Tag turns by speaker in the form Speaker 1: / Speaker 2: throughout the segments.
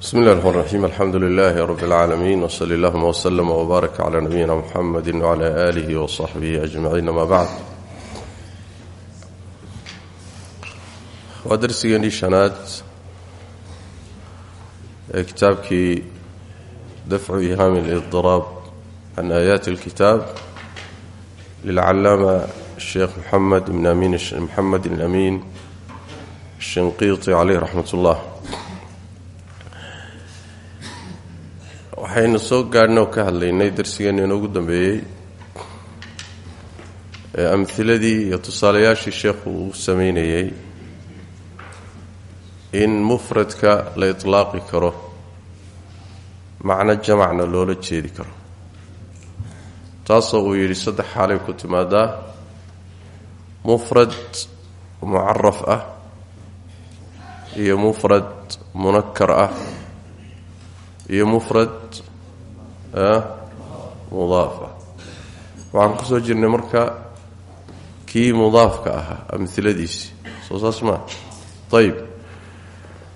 Speaker 1: bsmi اllahi الرحmn الرaxيim alxamdu lilahi rb اlcaalamiin wsli اllahuma wslm wbaarak cla nabiyina mxamedi wcla alih wصaxbihi ajmaciin ama bacd waa darsigeenii shanaad ee kitaabkii dafcu ihaami اlاضiraab can aayaati اlkitaab lilcalaama sheekh mxamed bn amin mxamed اlamin shinqiiti caleyh raxmat اllah waxaynu soo gaadhnoo ka hadlaynay darsigeenna inoogu dambeeyey ee amhiladii iyo tusaalayaashii sheekhu uu sameynayey in mufradka la itlaaqi karo macno jamacna loola jeedi karo. Taasoo uu yidhi saddex xaalay ku timaadaa mufrad mucaraf ah iyo mufrad munakar ah iyo mufrad mudaafa waxaan ku soo jirnay marka kii mudaafka ahaa amiladiisii soo saas maa ayb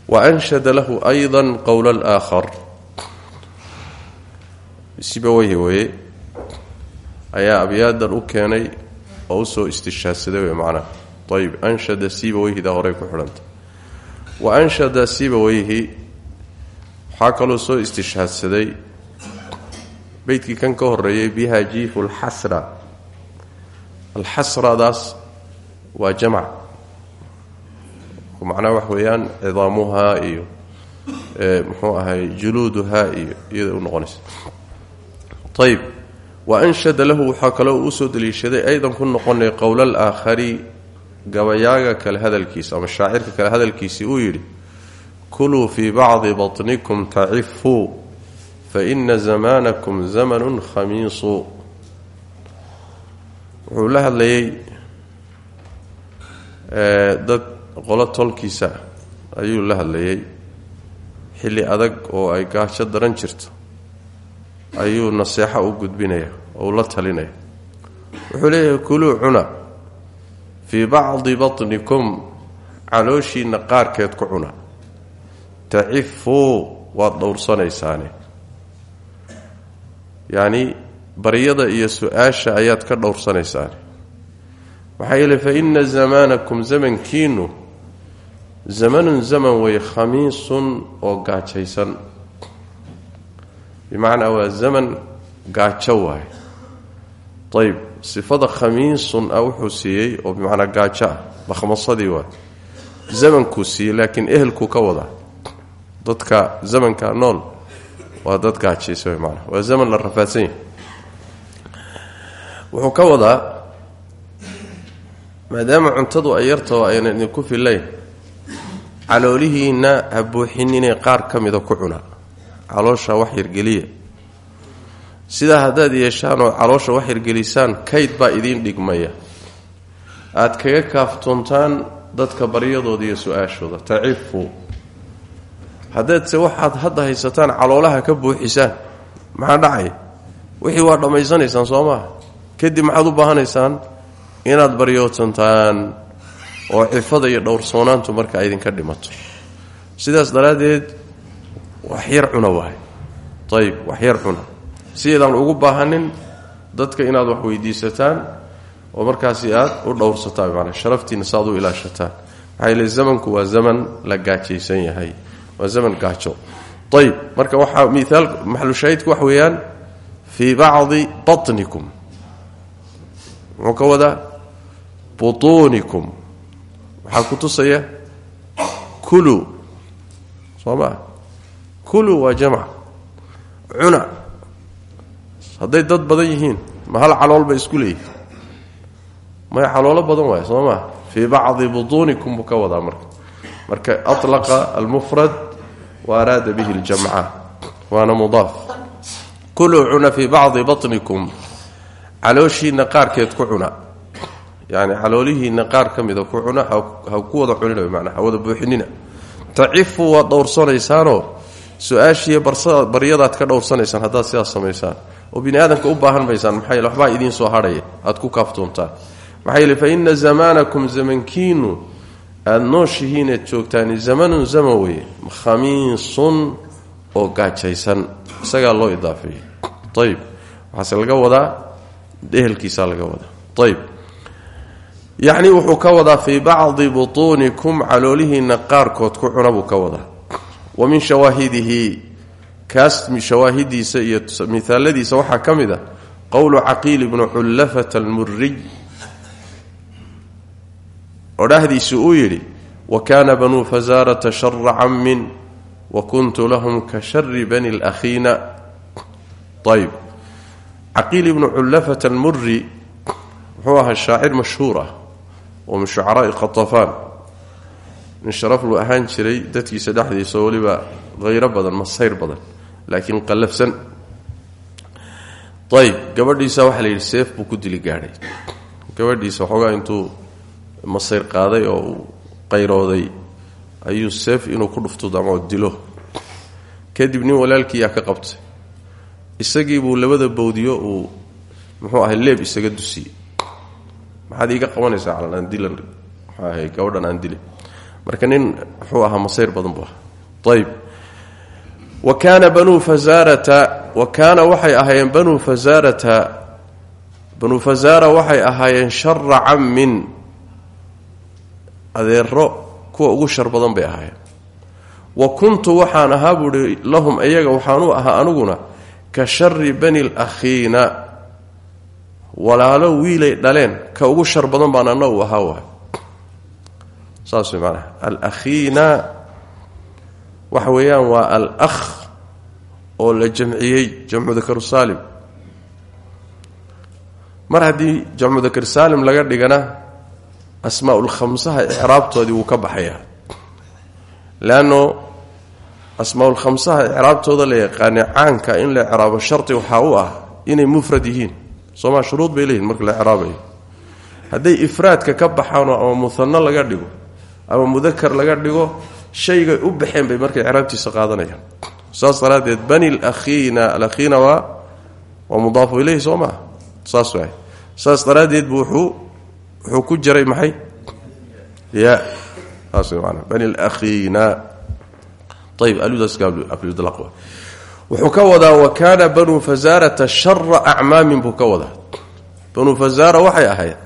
Speaker 1: wa anshada lahu ayda qowla alaakhar sibaweyhi weye ayaa abyaadan u keenay oo u soo istishaadsaday wey macnaha ayb anshada sibaweyhida horey ku xidhanta. Wa anshada sibaweyhi waxaa kaloo soo istishhaadsaday beydkii kan ka horeeyay biha jiifu alxasra alxasradaas waa jamac. Macnaha wax weeyaan cidaamuhaa iyo muxuu ahay juluuduhaa iyo iyada u noqonaysa. Ayb wa anshada lahu waxaa kaloo uu u soo daliishaday aydan ku noqonay qowla alaakhari gabayaaga kale hadalkiisa ama shaacirka kale hadalkiisii uu yidhi kuluu fii bacdi baطnikum tacifuu faina zamanakum zamanu khamiisu wuxuu la hadlayay dad qolo tolkiisa ayuu la hadlayay xilli adag oo ay gaajo daran jirto ayuu naseexo u gudbinaya oo la talinaya wuxuu leeyahay kuluu cuna fii bacdi baطnikum calooshiinna qaarkeed ku cuna tacifuu waad dhowrsanaysaane. Yacni baryada iyo su'aasha ayaad ka dhowrsanaysaane. Maxaa yeele fa ina zamaanakum zamankiinu zamanun zaman wey khamiisun oo gaajaysan. Bimacnaa waa zaman gaajo waay ayb sifada khamiisun ah wuxuu siiyey oo bimacnaa gaajo ah makhmasadii waay zamankuu siiyey laakiin ehelkuu ka wadaa dadka zamanka nool. Waa dad gaajaysa w maanaa waa zaman la rafaadsan wuxuu ka wadaa maadaama cuntadu ay yartao ayna idinku fillayn caloolihiinna ha buuxininay qaar ka mida ku cuna caloosha wax yargeliya sidaa haddaad yeeshaan oo caloosha wax yargelisaan kayd baa idiin dhigmaya. Aad kaga kaaftoontaan dadka baryadooda iyo su'aashooda. Tacifu haddaadse waxaad hadda haysataan caloolaha ka buuxisaan maxaa dhacaya wixii waa dhammaysanaysaan soo maaha. Kadib maxaad u baahanaysaan inaad baryootantaan oo cifada iyo dhowrsoonaantu marka idinka dhimato. Sidaas daraaddeed waxyar cuna waay ayib waxyar cuna. Sideedaan ugu baahanin dadka inaad wax weydiisataan oo markaasi aad u dhowrsataan maanaa sharaftiina saaad u ilaashataan. Zamanku waa zaman la gaajaysan yahay waa zaman gaajo ayb marka waxaa miaal maxalushaahidku wax weeyaan fii bacdi baطnikum muxuu ka wadaa butuunikum. Waxaa ku tusaya kulu. Soo maa kulu waa jamc cuna. Hadday dad badan yihiin ma hal calool ba isku leeyihi maya caloolo badan waay soo maa fii bacdi butuunikum buu ka wadaa marka. Marka alaqa almufrad wa araada bihi ljamca waana mudaaf kuluu cuna fii bacdi baطnikum calooshiinna qaarkeed ku cuna yani caloolihiinna qaar ka mida ku cuna ha ku wada cunina manaa ha wada buuxinina tacifu waad dhowrsanaysaanoo su'aashiiyo baryadaad ka dhowrsanaysaan haddaad sidaas samaysaan oo bini aadamka u baahan maysaan maxaa yeele waxbaa idiin soo hadhaya aad ku kaaftoontaan maxaa yeele fa ina aada nooshihiineed joogtaani zamanun zaman weye khamiisun oo gaajaysan. Isagaa loo idaafeeyey. Ayib waxaase laga wadaa ehelkiisaa laga wadaa. Ayib yacni wuxuu ka wadaa fii bacdi butuunikum caloolihiinna qaarkood ku cuna buu ka wadaa. Wa min shawaahidihi kaas shawaahidiisa iyo mihaaladiisa waxaa ka mid a qowlu caqiil ibnu xullafata almuriy odhahdiisu uu yidhi wa kaana banuu fasaarata shara cammin wa kuntu lahum ka shari bani lakhiina ayb caqiil ibnu xullafata almuri wuxuu ahaa shaacir mashhuur ah oo min shucaraai qatafaan. Nin sharaf lu ahaan jiray dadkiisa dhexdiisa oo weliba hayro badan masayr badan laakiin qallafsan. Gabadhiisa waxaa la yidhi seef buu ku dili gaadhay. Gabadhiisa waxoogaa intuu masayr qaaday oo uu qayrooday ayuu seef inuu ku dhuftudamoo dilo. Kadib nin walaalkiiyaa ka qabtay. Isagii buu labada bowdiyo uu muxuu ahay leeb isaga dusiyey. Maxaad iiga qabanaysaa calan dilan. Muxuu ahay gabadhan aan dili marka nin wuxuu ahaa masayr badan buu ahaa. Wa kaana banuu fasaarata wa kaana waxay ahaayeen banuu fasaarata banuu fasaara waxay ahaayeen shara cammin adeero kuwa ugu shar badan bay ahaayeen. Wa kuntu waxaan ahaa buuhi lahum iyaga waxaan u ahaa aniguna ka shari bani lakhiina walaalo wiilay dhaleen ka ugu shar badan baan anna u ahaa waay. Saas way maanaha alakhiina waxa weeyaan waa al-akh oo la jamciyey jamcu dakaru saalim. Mar haddii jamcu dakar saalim laga dhigana asmaaulkhamsaha icraabtoodii wuu ka baxayaa leanno asmaaulkhamsaha icraabtooda la yaqaane caanka in la icraabo sharti waxaa u ah inay mufrad yihiin. Soomaa shuruud bay leeyihiin marka la icraabayo hadday ifraadka ka baxaanoo ama muhano laga dhigo ama mudakar laga dhigo shaygay u baxeen bay marka icraabtiisa qaadanayaan. Saas daraaddeed bani lakhiina alakhiina waa waa mudaafu ileyhi soo maa saas waay. Saas daraaddeed buu wuxuu ku jiray maxay? Ya saas way maanaa bani ayib aludasdlaq wuxuu ka wadaa wa kaana banuu fasaarata shara acmaamin buu ka wadaa. Banuu fasaara waxay ahayd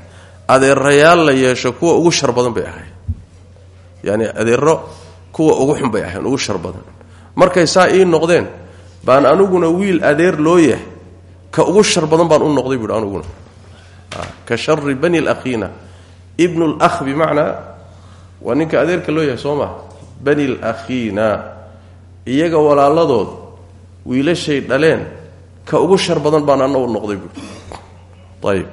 Speaker 1: adeerayaal la yeesho kuwa ugu shar badan bay ahayd. Yani adeero kuwa ugu xun bay ahayn ugu shar badan. Markay saa ii noqdeen baan aniguna wiil adeer loo yahay ka ugu shar badan baan u noqday buui aniguna ka shari bani lakhiina ibnu lakh bimacnaa waa ninka adeerka loo yahay soo maha bani lakhiina iyaga walaaladood wiilashay dhaleen ka ugu shar badan baan anna u noqday buui ayib.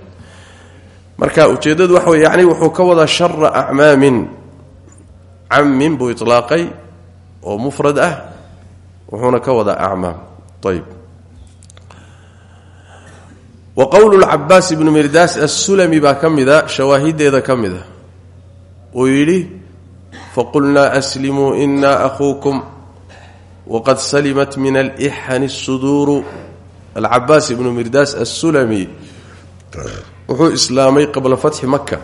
Speaker 1: Marka ujeeddadu waxa wey yani wuxuu ka wadaa shara acmaamin. Cammin buu ilaaqay oo mufrad ah wuxuuna ka wadaa acmaam. Ayb wa qowlu lcabaas ibnu mirdaas assulami baa ka mida shawaahideeda ka mida. Uu yidhi faqulnaa aslimuu ina akhuukum waqad salimat min alixani suduuru alcabaas ibnu mirdaas assulami wuxuu islaamay qabla fatxi maka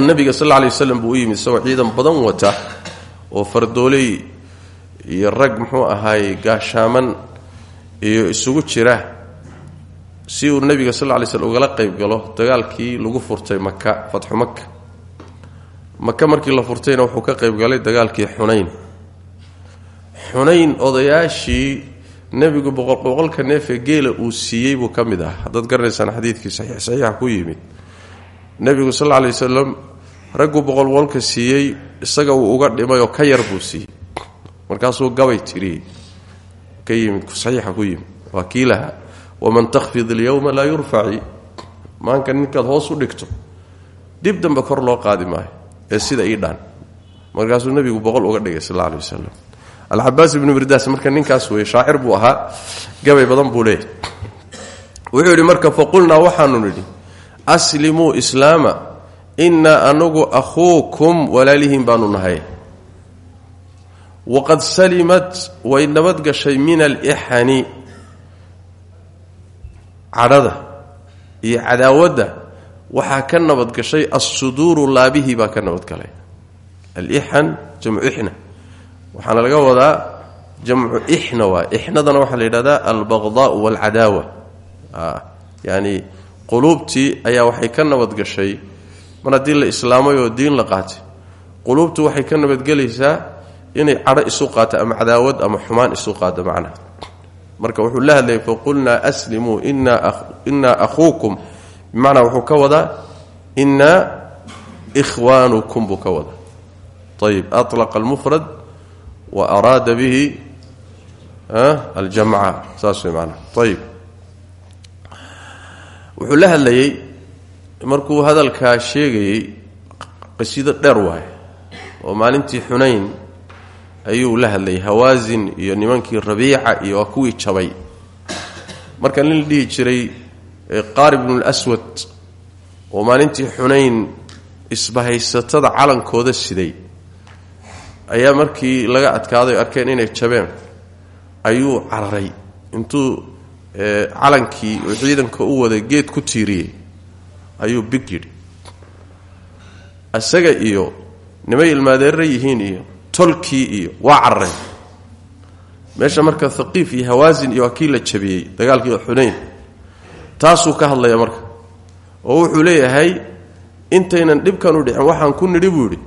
Speaker 1: nabiga sal lay waslam buu u yimid isagoo ciidan badan wata oo fardooley iyo rag muxuu ahaay gaashaaman iyo isugu jira si uu nabiga sal lay slm ugala qayb galo dagaalkii lagu furtay maka fatxu maka maka markii la furtayna wuxuu ka qayb galay dagaalkii xunayn. Xunayn odayaashii nebigu boqolka neefee geela uu siiyey buu ka mid ah. Haddaad garanaysaan xadiidkii saxiix saxiixa ku yimid. Nebigu sal lay wasalam ragguu boqol boqolka siiyey isaga uu uga dhimay oo ka yar buu siiyey. Markaasuu gabay tiriyey ka yimid saxiixa ku yimid waa kii lahaa waman takhfid alyowma laa yurfaci maanka ninkaad hoos u dhigto dib dambe kor loo qaadi maayo ee sida ii dhaan. Markaasuu nebigu boqol uga dhigay sal alay wasalam alcabaas ibnu mirdaas marka ninkaas weeye shaacir buu ahaa gabay badan buu leeyahy wuxuu yidhi marka faqulnaa waxaanu nidhi aslimuu islaama innaa anagu akhuukum walaalihiin baanu nahay waqad salimat way nabadgashay min alixani cadhada iyo cadaawadda waxaa ka nabadgashay assuduuru laabihii baa ka nabadgalay alixan jamcu ixna waxaana laga wadaa jamcu ixna waa ixnadana waxaa la yidhahdaa albaqdaau waalcadaawa yani quluubtii ayaa waxay ka nabadgashay mar haddii la islaamay oo diin la qaatay quluubtu waxay ka nabadgelaysaa inay cadho isu qaato ama cadaawad ama xumaan isu qaado macnaha. Marka wuxuu la hadlayay faqulnaa aslimuu inaa akhuukum. Bimacnaa wuxuu ka wadaa inaa ikhwaanukum buu ka wadaa. Ayib alaqa almufrad wa araada bihi aljamca. Saas way maanaa ayib wuxuu la hadlayey markuu hadalkaa sheegayey qasiido dheer waaye. Oo maalintii xunayn ayuu la hadlayay hawaasin iyo nimankii rabiica iyo waa kuwii jabay. Marka nin la dhihi jiray qaari bnulaswad oo maalintii xunayn isbahaysatada calankooda siday ayaa markii laga adkaaday arkeen inay jabeen ayuu cararay. Intuu calankii uu ciidanka u waday geed ku tiiriyey ayuu big yidhi. Isaga iyo nimay ilmaadeerra yihiin iyo tolkii iyo waa carareen meesha marka haqiif iyo hawaasin iyo waa kii la jabiyey dagaalkii xunayn taasuu ka hadlaya marka. Oo wuxuu leeyahay intaynan dhibkan u dhicin waxaan ku nidhi buu yidhi.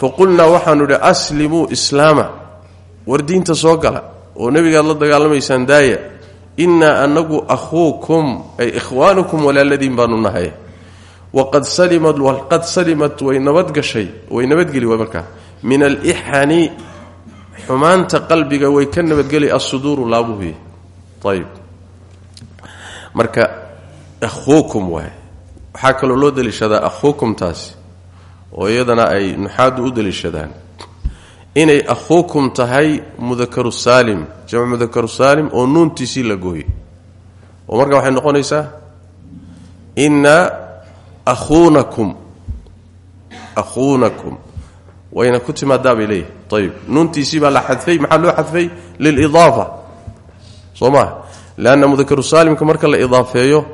Speaker 1: Faqulnaa waxaanu idhi aslimuu islaama. War diinta soo gala oo nebigaad la dagaalamaysaan daaya innaa anagu akhuukum ay ikhwaanukum walaaladiin baanu nahay. Waqad salimat waqad salimat way nabadgashay way nabadgeli way markaa min alixani xumaanta qalbiga way ka nabadgeli assuduuru laabuhuy ayib marka akhuukum waay waxaa kaloo loo daliishadaa akhuukum taasi oo iyadana ay nuxaadu u daliishadaan. Inay akhuukum tahay mudakaru saalim jamc mudakaru saalim oo nuuntiisii la gooyey. Oo marka waxay noqonaysaa inna akhuunakum akhuunakum wayna ku timaadaa bay leeyihi ayib nuuntiisii baa la xadfay maxaa loo xadfay lilidaafa soo maa leanna mudakaru saalimka marka la idaafeeyo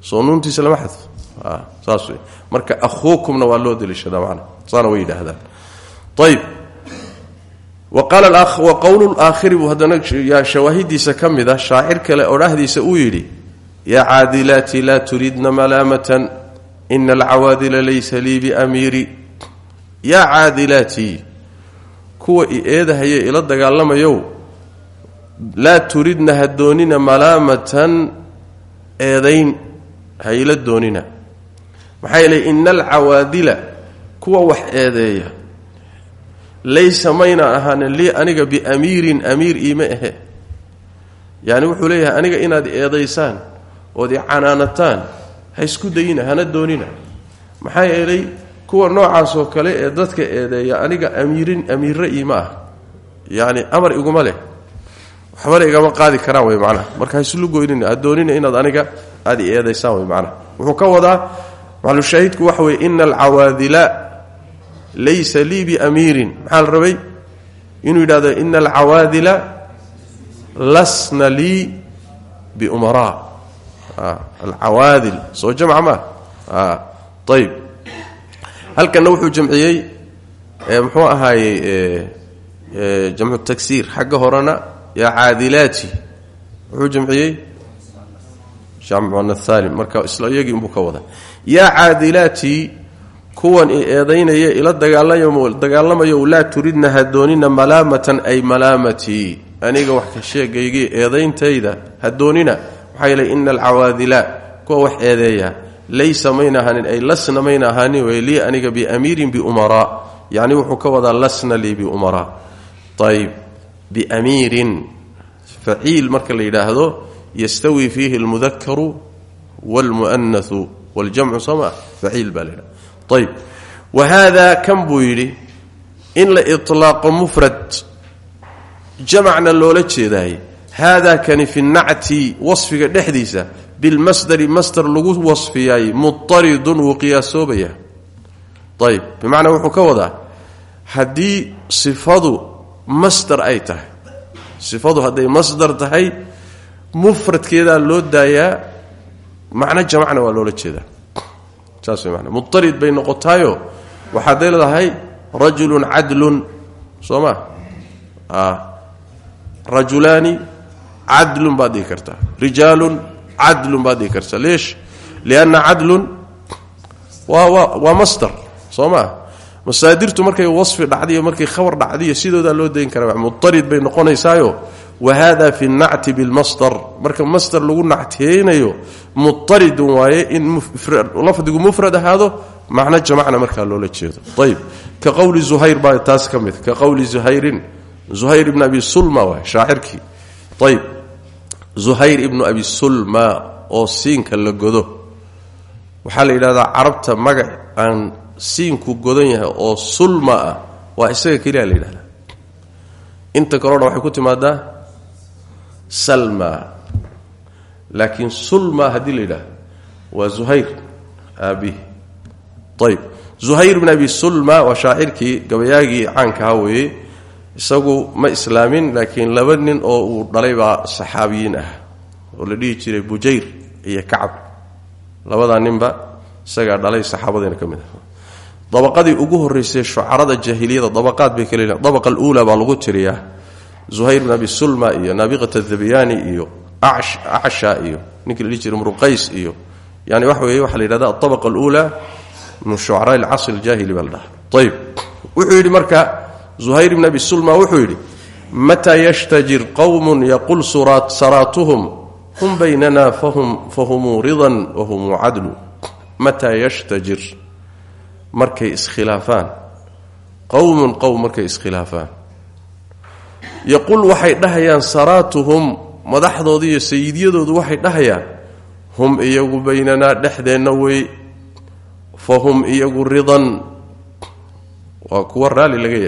Speaker 1: soo nuuntiisa lama xadfo saas wey marka akhuukumna waa loo daliishadaa macna saana way yidhaahdaan ayib wa qowlu laakhiri buu haddana yaa shawaahidiisa ka mid a kale odhahdiisa uu yidhi yaa caadilaati laa turidna malaamatan ina alcawaadila laysa lii biamiiri yaa caadilaatii kuwa i eedahaye ila dagaalamayow laa turidna ha doonina malaamatan eedayn ha ila doonina. Maxaa yeelay ina alcawaadila kuwa wax eedeeya laysa mayna ahaanin lii aniga biamiirin amiir iima ahe yacni wuxuu leeyahay aniga inaad eedaysaan ood i canaanataan ha isku dayina hana doonina. Maxaa yeelay kuwa noocaasoo kale ee dadka eedeeya aniga amiirin amiirre iima ah. Yacni amar iguma leh. Waxbana igama qaadi karaan wey macnaha marka ha islu goynina ha doonina inaad aniga aad i eedaysaan wey wuxuu ka wadaa maclushaahidku waxa weye ina alcawaadila laysa lii biamiirin maxaa la rabay? Inuu yidhahdo ina alcawaadila lasna lii biumaraa alcawaadil. Soo jamca maa ayib halkanna wuxuu jamciyey muxuu ahaayey jamcu tagsiir. Xagga horena yaa caadilaati wuxuu jamciyey jamcunathaalim marka isla iyagii ka wada yaa caadilaati kuwan eedaynaya ila dagaalamayo laa turidna ha doonina ay malaamatii aniga wax ka sheegaygii eedayntayda ha doonina. Maxaa yeelay ina alcawaadila kuwa wax eedeeya laysa mayna ahaanin ay lasna mayna ahaanin wey lii aniga biamiirin biumaraa yacni wuxuu ka wadaa lasna lii biumaraa ayb biamiirin faciil marka la yidhaahdo yastawi fiihi almudakaru wاlmu'anahu wاljamcu sama faciil baa la yidhahda ayb wa haada kan buu yidhi in la iطlaaqo mufrad jamacna loola jeedaay haadaa kani fi nacti wasfiga dhexdiisa bilmasdari masdar lagu wasfiyaay muطaridun wuu qiyaasoobaya ayb bimacnaa wuxuu ka wadaa haddii sifadu masdar ay tahay sifadu hadday masdar tahay mufradkeedaa loo daayaa macno jamacna waa loola jeedaa saas way maanaa muarid bay noqotaayo waxaad leedahay rajulun cadlun soo ma rajulaani cadlun baad cadlun baad dhihi kartaa leesh lianna cadlun waa waa waa masdar soo maa masaadirtu markay wasfi dhacdiyo markay khabar dhacdiyo sidoodaa loo dayn karaa mutarid bay noqonaysaayo wa hada fi nacti bilmasdar marka masdar lagu nactiyeynayo mutaridun waaye in lafdigu mufrad ahaado macno jamacna markaa loola jeedo ayb ka qowli zuhayr baa taas ka mid ka qowli zuhayrin zuhayr ibnu abi sulma oo siinka la godo. Waxaa la yidhahdaa carabta magac aan siinku godan yahay oo sulma ah waa isaga keliya la yidhahdaa. Inta kaleo dhan waxay ku timaadaa salma. Laakiin sulma haddii la yidhahdo waa zuhayr aabihi ayb zuhayr bn abi sulma waa shaacirkii gabayaagii caankaha weeye isagu ma islaamin laakiin laba nin oo uu dhalay baa saxaabiyiin ah oo la dhihi jiray bujayr iyo kacab. Labadaa ninba isagaa dhalay saxaabadiina ka ah. Dabaqadii ugu horraysay shucarada jaahiliyada dabaqaad bay kale dabaqa aluula baa lagu tiriyaa. Zuhayr bn abi sulma iyo naabiqat adhabyaani iyo acsha iyo ninkii la jiray mruqays iyo yani waxa weeye waxaa la yidhahda adabaqa aluula min shucaraa alcasr aljaahili baa la dhaha ayb wuxuu yidhi marka zuhayr bn abi sulma wuxuu yidhi mataa yashtajir qowmun yaqul saraatuhum hum baynana fahumuu ridan wahumuu cadlu mataa yashtajir? Markay iskhilaafaan. Qowmun qowm markay iskhilaafaan. Yaqul waxay dhahayaan saraatuhum madaxdooda iyo sayidyadoodu waxay dhahayaan hum iyagu baynanaa dhexdeenna wey fahum iyagu ridan. Waa kuwa raalli laga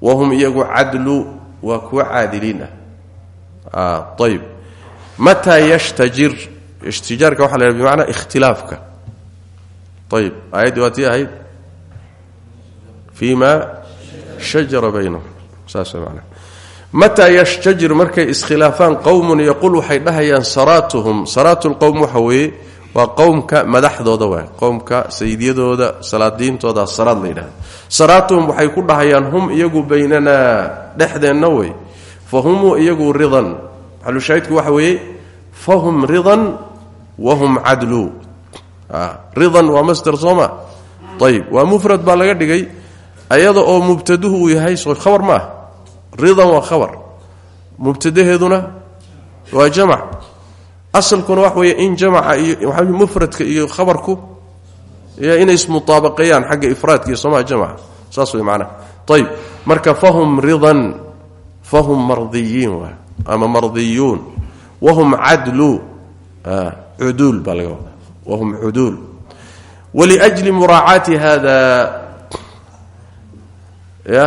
Speaker 1: wahum iyagu cadlu waa kuwa caadiliin ah. Ayb mataa yashtajir? Ishtijaarka waxa la yhaha bimacnaa ikhtilaafka. Ayb aayaddii waa tii ahayd? Fii ma shajara baynahum. Saas macnaa. Mataa yashtajir? Markay iskhilaafaan qowmun yaqul waxay dhahayaan saraatuhum. Saraatu lqowm waxa weeye waa qowmka madaxdooda waay. Qowmka sayidyadooda salaadiintooda saraad la yidhahda waxay ku dhahayaan hum iyagu baynanaa dhexdeenna wey fa iyagu ridan. Maxalushaahidku waxa weeye fahum ridan wahum cadlu. Ridan waa masder sooma ayib waa mufrad baa laga dhigay ayada oo mubtaduhu uu yahay soo khabar ma ah. Ridan waa khabar. Mubtadaheeduna waa jamac asalkuna wax weeye in jamaca iyo waxaa mufradka iyo khabarku inay ismutaabaqeeyaan xagga ifraadka iyo somaa jamaca. Saas way macnaha. Ayib marka fahum ridan fahum mardiyiin ama mardiyuun wahum cadlu cuduul baa laga wadaa. Wahum cuduul. Waliajli muraacaati hada ya?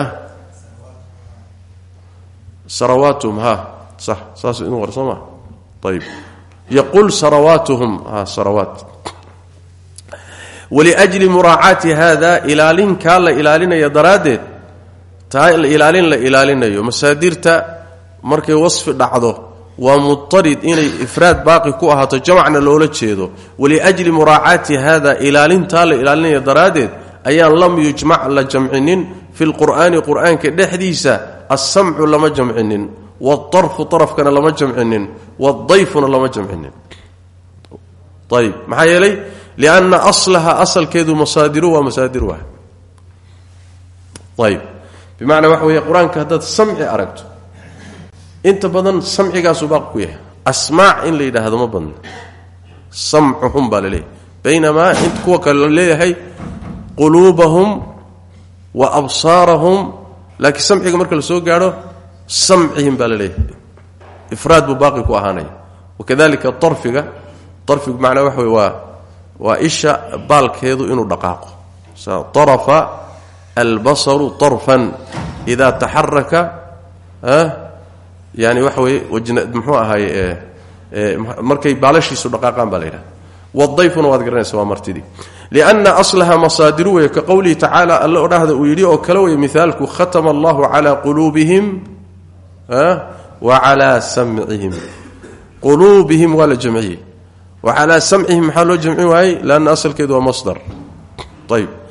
Speaker 1: Sarawaatuhum ha sax saas inuu war soo ma? Ayib yaqul sarawaatuhum sarawaat waliajli muraacaati hada ilaalinkaa la ilaalinaya daraaddeed taa ilaalin la ilaalinayo masaadirta markay wasfi dhacdo waa mutarid inay ifraad baaqi ku ahaato jamacna loola jeedo waliajli muraacaati hada ilaalintaa la ilaalinaya daraaddeed ayaan lam yujmac la jamcinin fi lqur'aani qur'aanka dhexdiisa alsamcu lama jamcinin waadarfu arafkana lama jamcinin waadayfuna lama jamcinin ayb maxaa yeelay lianna aslaha asalkeedu masaadiru waa masaadir waah ayb bimacnaa waxa weeye qur'aanka haddaad samci aragto inta badan samcigaasuu baaqi ku yahay asmaac in la yidhaahdo ma badna samcuhum baa la leeyahay baynamaa int kuwa kale la leeyahay quluubahum wa absaarahum laakiin samciga marka la soo gaadho samcihim baa la leeyahay. Ifraad buu baaqi ku ahaanaya wakadalika arfiga arfigu macnaa waxa wey waa isha baalkeedu inuu dhaqaaqo. Arafa albasaru arfan ida taxaraka yani waxa weye muxuu ahaay markay baalashiisu dhaqaaqaan baa la yidhahda wadayfuna waad garanaysa waa martidii lianna aslaha masaadiru wey ka qowlihi tacaala alle odhahda uu yidhi oo kale wey mihaalku wa calaa samcihim quluubihim waa la jamciyey. Wa calaa samcihim maxaa loo jamcin waayey? Lanna asalkeedu waa masdar. Ayb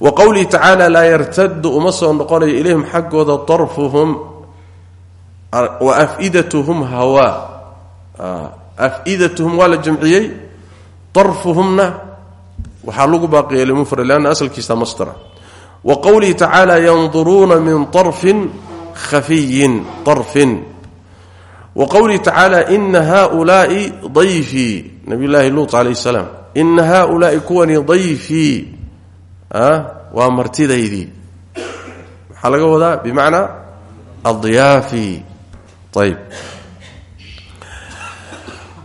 Speaker 1: wa qowlihi tacaala laa yartadu uma soo noqonayo ilayhim xaggooda darfuhum wa afidatuhum hawaa afidatuhum waa la jamciyey darfuhumna waxaa lagu baaqiyay limufrad lanna asalkiisa mastara wa qowlihi tacaala yanduruuna min arfin khafiyin arfin wa qowlihi tacaala ina haulaai dayfii nabiy llaahi luut calayh salaam ina haulaai kuwani dayfii waa martidaydii maxaa laga wadaa bimacnaa adyaafi ayb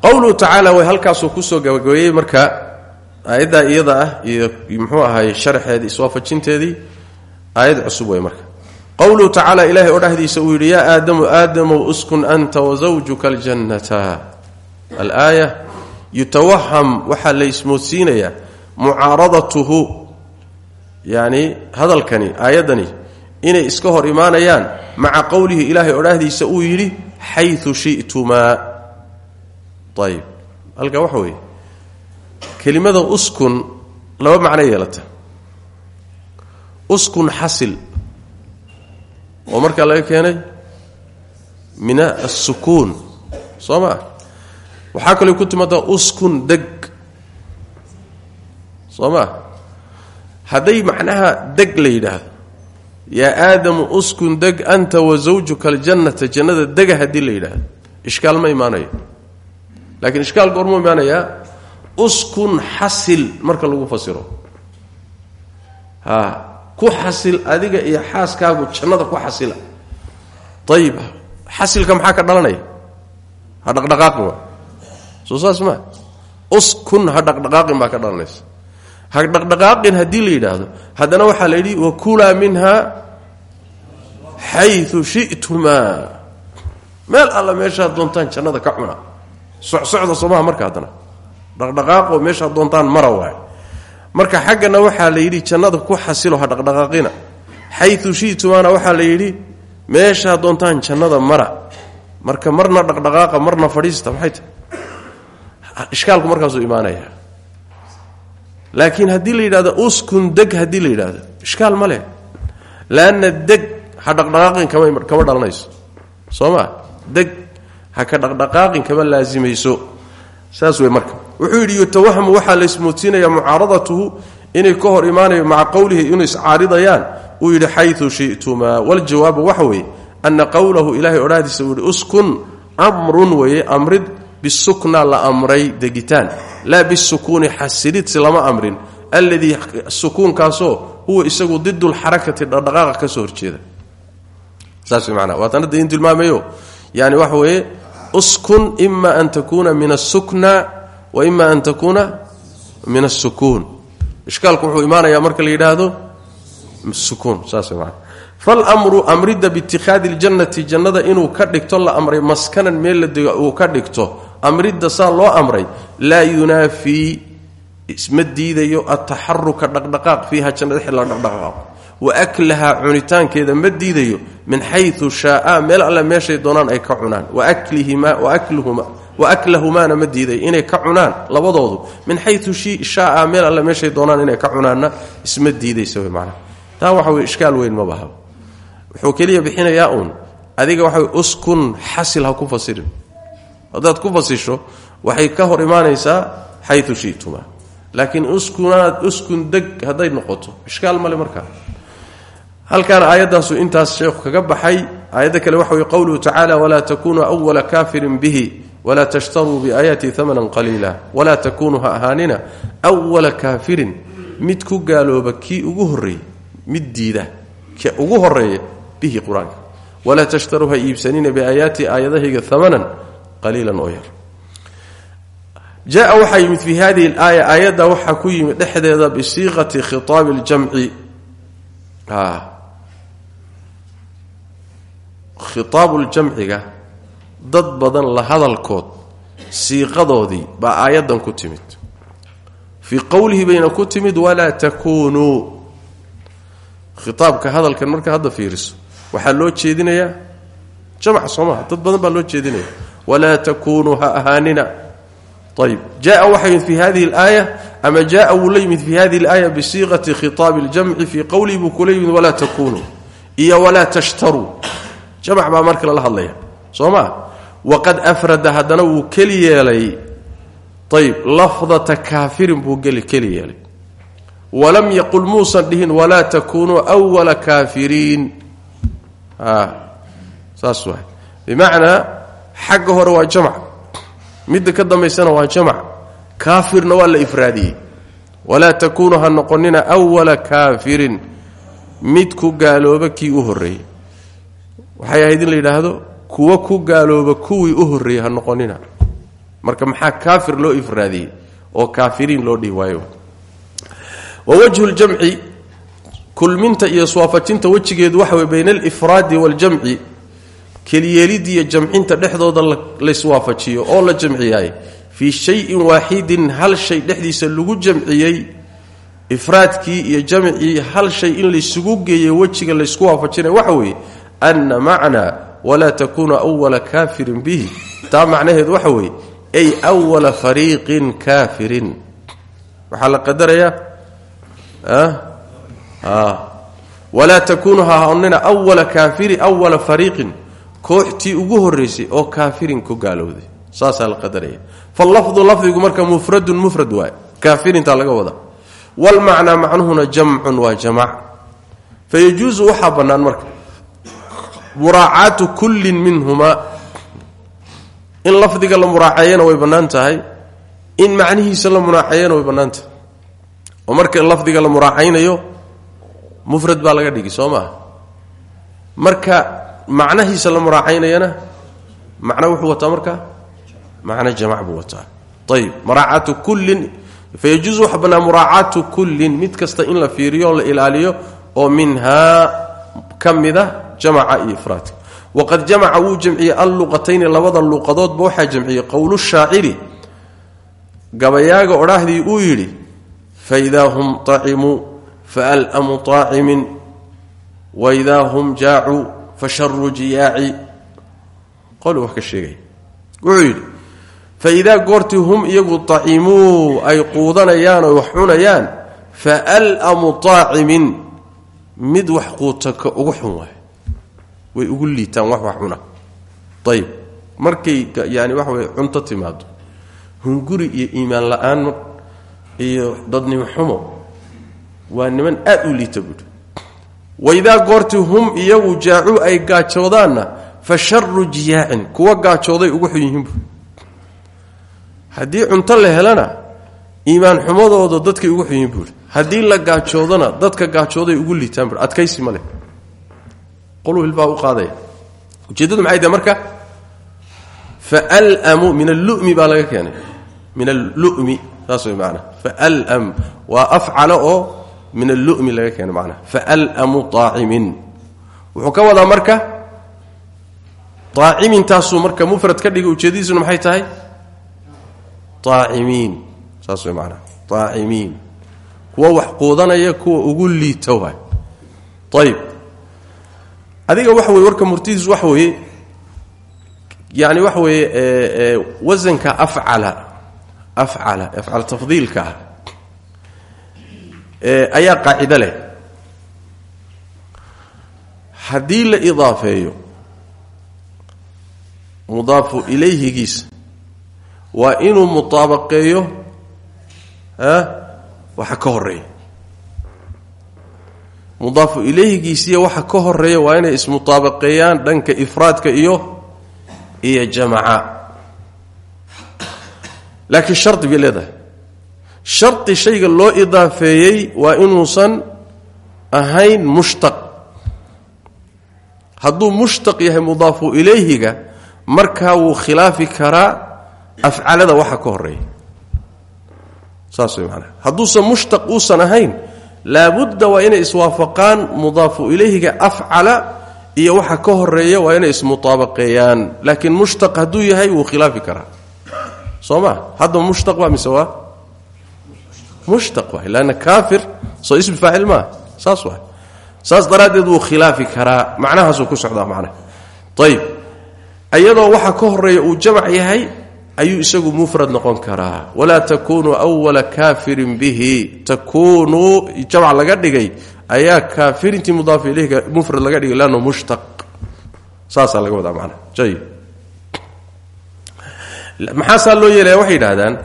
Speaker 1: qowluhu tacaala way halkaasuu ku soo gabagabeeyey marka aayaddaa iyada ah iyo muxuu ahaay sharxeedii iswaafajinteedii aayad cusub wey qowluhu tacaala ilaahay oo dhexdiisa uu yidhi yaa aadamu aadamow uskun anta wasawjuka aljannata. Alaaya yutawaham waxaa la ismoodsiinayaa mucaaradatuhu yacni hadalkani aayaddani inay iska hor imaanayaan maca qowlihi ilaahay oo dhexdiisa uu yidhi xayu shitumaa ayib halkaa waxa kelimada uskun laba macno yeelata. Uskun xasil oo markaa laga keenay min asukuun soo maa waxaa kaloo ku timaada uskun deg. Soo maa hadday macnaha deg la yidhaahdo yaa aadamu uskun deg anta wa zawjuka aljannata jannada dega haddii la yidhaahdo ishkaal ma imaanayo. Laakiin ishkaal goormuu imaanayaa uskun xasil marka lagu fasiro. Ha ku xasil adiga iyo xaaskaagu jannada ku xasila. Ayib xasilka maxaa ka dhalanaya? Ha dhaqdhaqaaqin waa soo saas uskun ha dhaqdhaqaaqin baa ka dhalanaysa. Ha dhaqdhaqaaqin haddii la yidhaahdo haddana waxaa la yidhi wakulaa minha xayu shitumaa meel alla meeshaad doontaan jannada ka cuna. Socsocda somaha marka haddana. Dhaqdhaqaaqoo meeshaad doontaan mara waay marka xaggana waxaa la yidhi jannada ku xasilo ha dhaqdhaqaaqina. Xayu shitumaana waxaa la yidhi meeshaad doontaan jannada mara. Marka marna dhaqdhaqaaqa marna fadhiista maxay tahay ishkaalku markaasuu imaanaya laakiin haddii la yidhahdo uskun deg haddii la yidhahdo ishkaal ma leh. Deg ha dhaqdhaqaaqin kama dhalanayso. Soo maa deg ha ka dhaqdhaqaaqin kama laasimayso. Saas wey marka wuxuu yidhi yutawahamu waxaa la ismoodsiinayaa mucaaradatuhu inay ka hor imaanayo maca qowlihi inuu iscaaridayaan uu yidhi xayu shitumaa. Waljawaabu waxa weeye ana qowlahu ilahay odhahdiisa uu yihi uskun amrun weeye amrid bisukna la amray degitaan. Laa bisukuuni xasilidsi lama amrin. Alladii sukuunkaasoo huwa isagu didulxarakati dhaqdhaqaaqa ka soo horjeeda. Saas manaa waatan hadda in tilmaamayo yani waxa uskun ima an takuuna min asukna wa ima an takuuna min asukuun ishkaalku wuxuu imaanayaa marka la yidhaahdo sukuun saas man falmru amridda biitikhaadi ljannati jannada inuu ka dhigto la amray maskanan meel la dego uu ka dhigto amridda saa loo amray laa yunaafii isma diidayo ataxaruka dhaqdhaqaaq fiiha jannada xilla dhaqdhaqaaqo wa aklahaa cunitaankeeda ma diidayo min xayu shaaa meel alle meeshay doonaan ay ka cunaan. Wa aklahumaana ma diidayo inay ka cunaan labadoodu min xayu shaaa meel alle meeshay doonaan inay ka cunaanna isma diidaysa w manaa taa waxa wey ishkaal weyn ma baha wuxuu keliya bixinayaa uun. Adiga waxa wey uskun xasil ha ku fasirin. Haddaad ku fasisho waxay ka hor imaanaysaa xayu shituma laakiin uskunaad uskun deg hadday noqoto ishkaal male markaa halkaana aayaddaasu intaas sheekhu kaga baxay. Aayadda kale waxa wey qowluhu tacaala walaa takunuu awala kaafirin bihi walaa tashtaruu biaayaati amanan qaliila walaa takunuu ha ahaanina wala kaafirin mid ku gaalooba kii ugu horreeyey mid diida ka ugu horreeya bihi qur'aanka walaa tashtaruu ha iibsanina biaayaati aayadahayga amanan qaliilan oo yar jaa waxaa yimid fi hadihi alaaya aayadda waxaa ku dad badan la hadalkood siiqadoodii baa aayaddan ku timid. Fii qowlihi bayna ku timid walaa takuunuu khitaabka hadalkan marka hadda fiiriso waxaa loo jeedinayaa? Jamc soo dad badan baa loo jeedinaya. Walaa takuunuu ha ahaanina. Ayb jaa waxaa yimid fi hadihi alaaya ama jaa wuu la yimid fi hadihi alaaya bisiiqati khitaabi ljamci fii qowlihi buu kula yimid walaa takuunuu iyo walaa tashtaruu. Maa waqad afrada haddana wuu keli yeelay. Ayb lafdata kaafirin buu keli yeelay. Walam yaqul muusan dhihin walaa takunuu wala kaafiriin. Saas waay. Bimacnaa xagga hore waa jamc midda ka dambaysana waa jamc kaafirna waa la ifraadiyey. Walaa takuunuu ha noqonina wala kaafirin. Mid ku gaalooba kii u horreeyey. Waxay ahayd in la yidhaahdo kuwa ku gaalooba kuwii u horreeyey ha noqonina. Marka maxaa kaafir loo ifraadiyey oo kaafiriin loo dhihi waayo? Wa wajhu ljamci kulminta iyo iswaafajinta wejigeedu waxa wey bayna alifraadi waaljamci keliyeelidiiyo jamcinta dhexdooda layswaafajiyo oo la jamciyaay fii shayin waaxidin hal shay dhexdiisa lagu jamciyey ifraadkii iyo jamcii hal shay in laysugu geeyey wejiga laysku waafajinaya waxa weeye ana macnaa walaa takuunu wala kaafirin bihi. Taa macnaheedu waxa weeye ay wala fariiqin kaafirin. Waxaa la qadarayaa walaa takuunu ha haonina wala kaafiri wala fariiqin. Kooxtii ugu horeysay oo kaafirin ku gaalowday. Saasaa la qadaraya falafdu lafdigu marka mufradun mufrad waay kaafirintaa laga wada walmacnaa macnuhuna jamcun waa jamac. Fayajuusu waxaa bannaan marka muraacaatu kullin minhumaa. In lafdiga la muraaceeyana way bannaan tahay in macnihiisa la muraaceeyana way bannaan tahay. Oo marka lafdiga la muraacaynayo mufrad baa laga dhigi soo maaha? Marka macnahiisa la muraacaynayana macno wuxuu wataa marka? Macno jamac buu wataa. Ayib muraacaatu kullin fayajuusu waxa muraacaatu kullin mid kasta in la fiiriyo o la ilaaliyo oo minhaa ka mida jamaca iyo ifraadka. Waqad jamaca wuu jamciyey alluqatayni labada luqadoodba waxaa jamciyey qowlu shaaciri. Gabayaaga odhaahdii uu yidhi faidaa hum acimuu faalmu aacimin waidaa hum jaacuu fasharu jiyaaci. Qolu wax ka sheegay. Wuxuu yidhi faidaa goortii hum iyagu acimuu ay quudanayaan oo wax cunayaan faalmu aacimin mid wax quutaka ugu xun waay way ugu liitaan wax wax cuna. Ayib markay yani waxa wey cunto timaado. Hunguri iyo iimaan la'aan iyo dadnimo xumo waa niman aad u liita buui waidaa goortii hum iyagu jaacuu ay gaajoodaanna fa sharu jiyaacin kuwa gaajooday ugu xun yihiin bu haddii cunto la helana iimaan xumadooda dadkay ugu xun haddii la gaajoodana dadka gaajooday ugu liitaan adkaysi ma leh qolbaa u qaadaya ujeeddadu maxay tahay marka? Falmu min allumi baa laga keenay. Min allumi saas way maanaa falm waa afcala oo min allumi laga keenay macnaha falmu aacimin wuxuu ka wadaa marka aacimintaasuu marka mufrad ka dhigay ujeedadiisuna maxay tahay? Aacimiin saas way maanaa aacimiin kuwa wax adiga waxa weye warka murtidiisu waxa weeye yani waxa weeye wasanka afcala afcala afcal tafdiilka ah ayaa qaacido leh. Haddii la idaafeeyo mudaafu ilayhigiisa waa inuu mutaabaqeeyo waxa ka horreeya mudaafu ilayhigiisiiya waxa ka horreeya waa inay ismutaabaqeeyaan dhanka ifraadka iyo iyo jamaca. Laakiin shardi bay leedahay. Shardi shayga loo idaafeeyey waa inuusan ahayn mushtaq. Hadduu mushtaq yahay mudaafu ilayhiga markaa wuu khilaafi karaa afcalada waxa ka horreeya saas way maanaa hadduusan mushtaq uusan ahayn laabudda waa inay iswaafaqaan mudaafu ilayhiga afcala iyo waxa ka horreeya waa inay ismutaabaqeeyaan. Laakiin mushtaq hadduu yahay wuu khilaafi karaa. Soo ma hadda mushtaq waa mise waa? Mushtaq waay lanna kaafir soo ismi faacil maa saas waay saas daraaddeed wuu khilaafi karaa. Macnahaasuu ku socdaa macnaha. Ayib iyadoo waxa ka horreeya uu jamac yahay ayuu isagu mufrad noqon karaa. Walaa takunuu wala kaafirin bihi. Takunuu jamc laga dhigay ayaa kaafirintii mudaaf ilayhga mufrad laga dhigay lannu mushtaq. Saasaa laga wadaa macnaha. Ayib maxaasaa loo yeelaya? Waxay yidhahdaan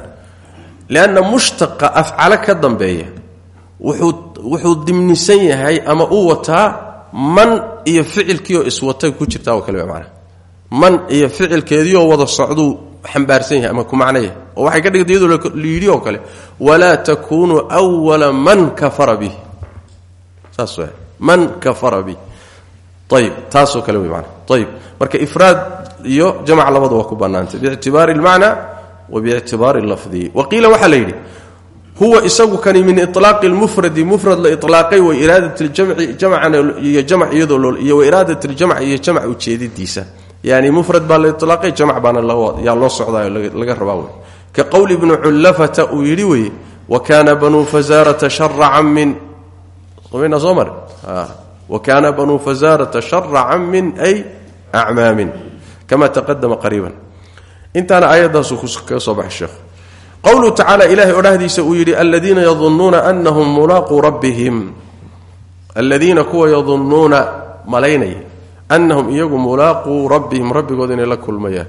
Speaker 1: lianna mushtaqa afcalo ka dambeeya wuxuu wuxuu dimnisan yahay ama u wataa man iyo ficilkiioo iswatay ku jirtaa oo kale macnaha. Man iyo ficilkeediioo wada socduu xambaarsan yahay ama ku macno yahay oo waxay ka dhigtay iyadoo layidhi oo kale walaa takunuu wala man kafara bih saas w man kafara bih ayib taasoo kale wey maana ayib marka ifraad iyo jamc labada waa ku bannaantay. Biictibaari اlmacna wa biictibaari lafdi wa qiila waxaa la yidhi huwa isagu kani min ilaaqi lmufradi mufrad la ilaaqay wa iraadat ljamci jamcan iyo jamc iyadoo iyo wa iraadat ljamc iyo jamc ujeedidiisa yani mufrad baa la ilaaqay jamc baana yaa loo socdaayo laga rabaa wey. Ka qowli bni cullafata uu yidhi weye wa kaana banuu fasaarata shara cammin somayna soo mare wa kaana banuu fasaarata shara cammin ay acmaamin. Kama taqadama qariiban. Intaana aayaddaasuu kaga soo baxay sheekhu qowluhu tacaala ilahay odhahdiisa uu yidhi aladiina yadunnuuna anahum mulaaquu rabbihim. Aladiina kuwa yadunnuuna malaynaya anahum iyagu mulaaquu rabbihim rabbigood inay la kulmayaan.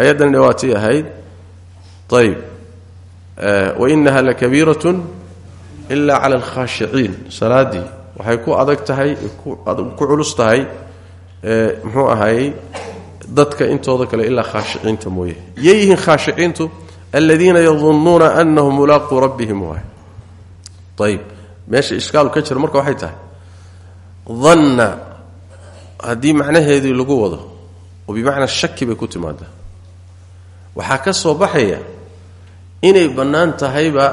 Speaker 1: Ayaddanina waatii ahayd ayb wainaha lakabiiratun ila cala alkhaashiciin salaadii waxay ku adag tahay ku culus tahay muxuu ahayey dadka intooda kale ilaa khaashiciinta mooye. Yay yihiin khaashiciintu aladiina yadunnuuna anahum mulaaquu rabbihim waay ayib meesha ishkaalu ka jira marka waxay tahay danna haddii macnaheedii lagu wado oo bimacnaa shaki bay ku timaadaa waxaa ka soo baxaya inay bannaan tahayba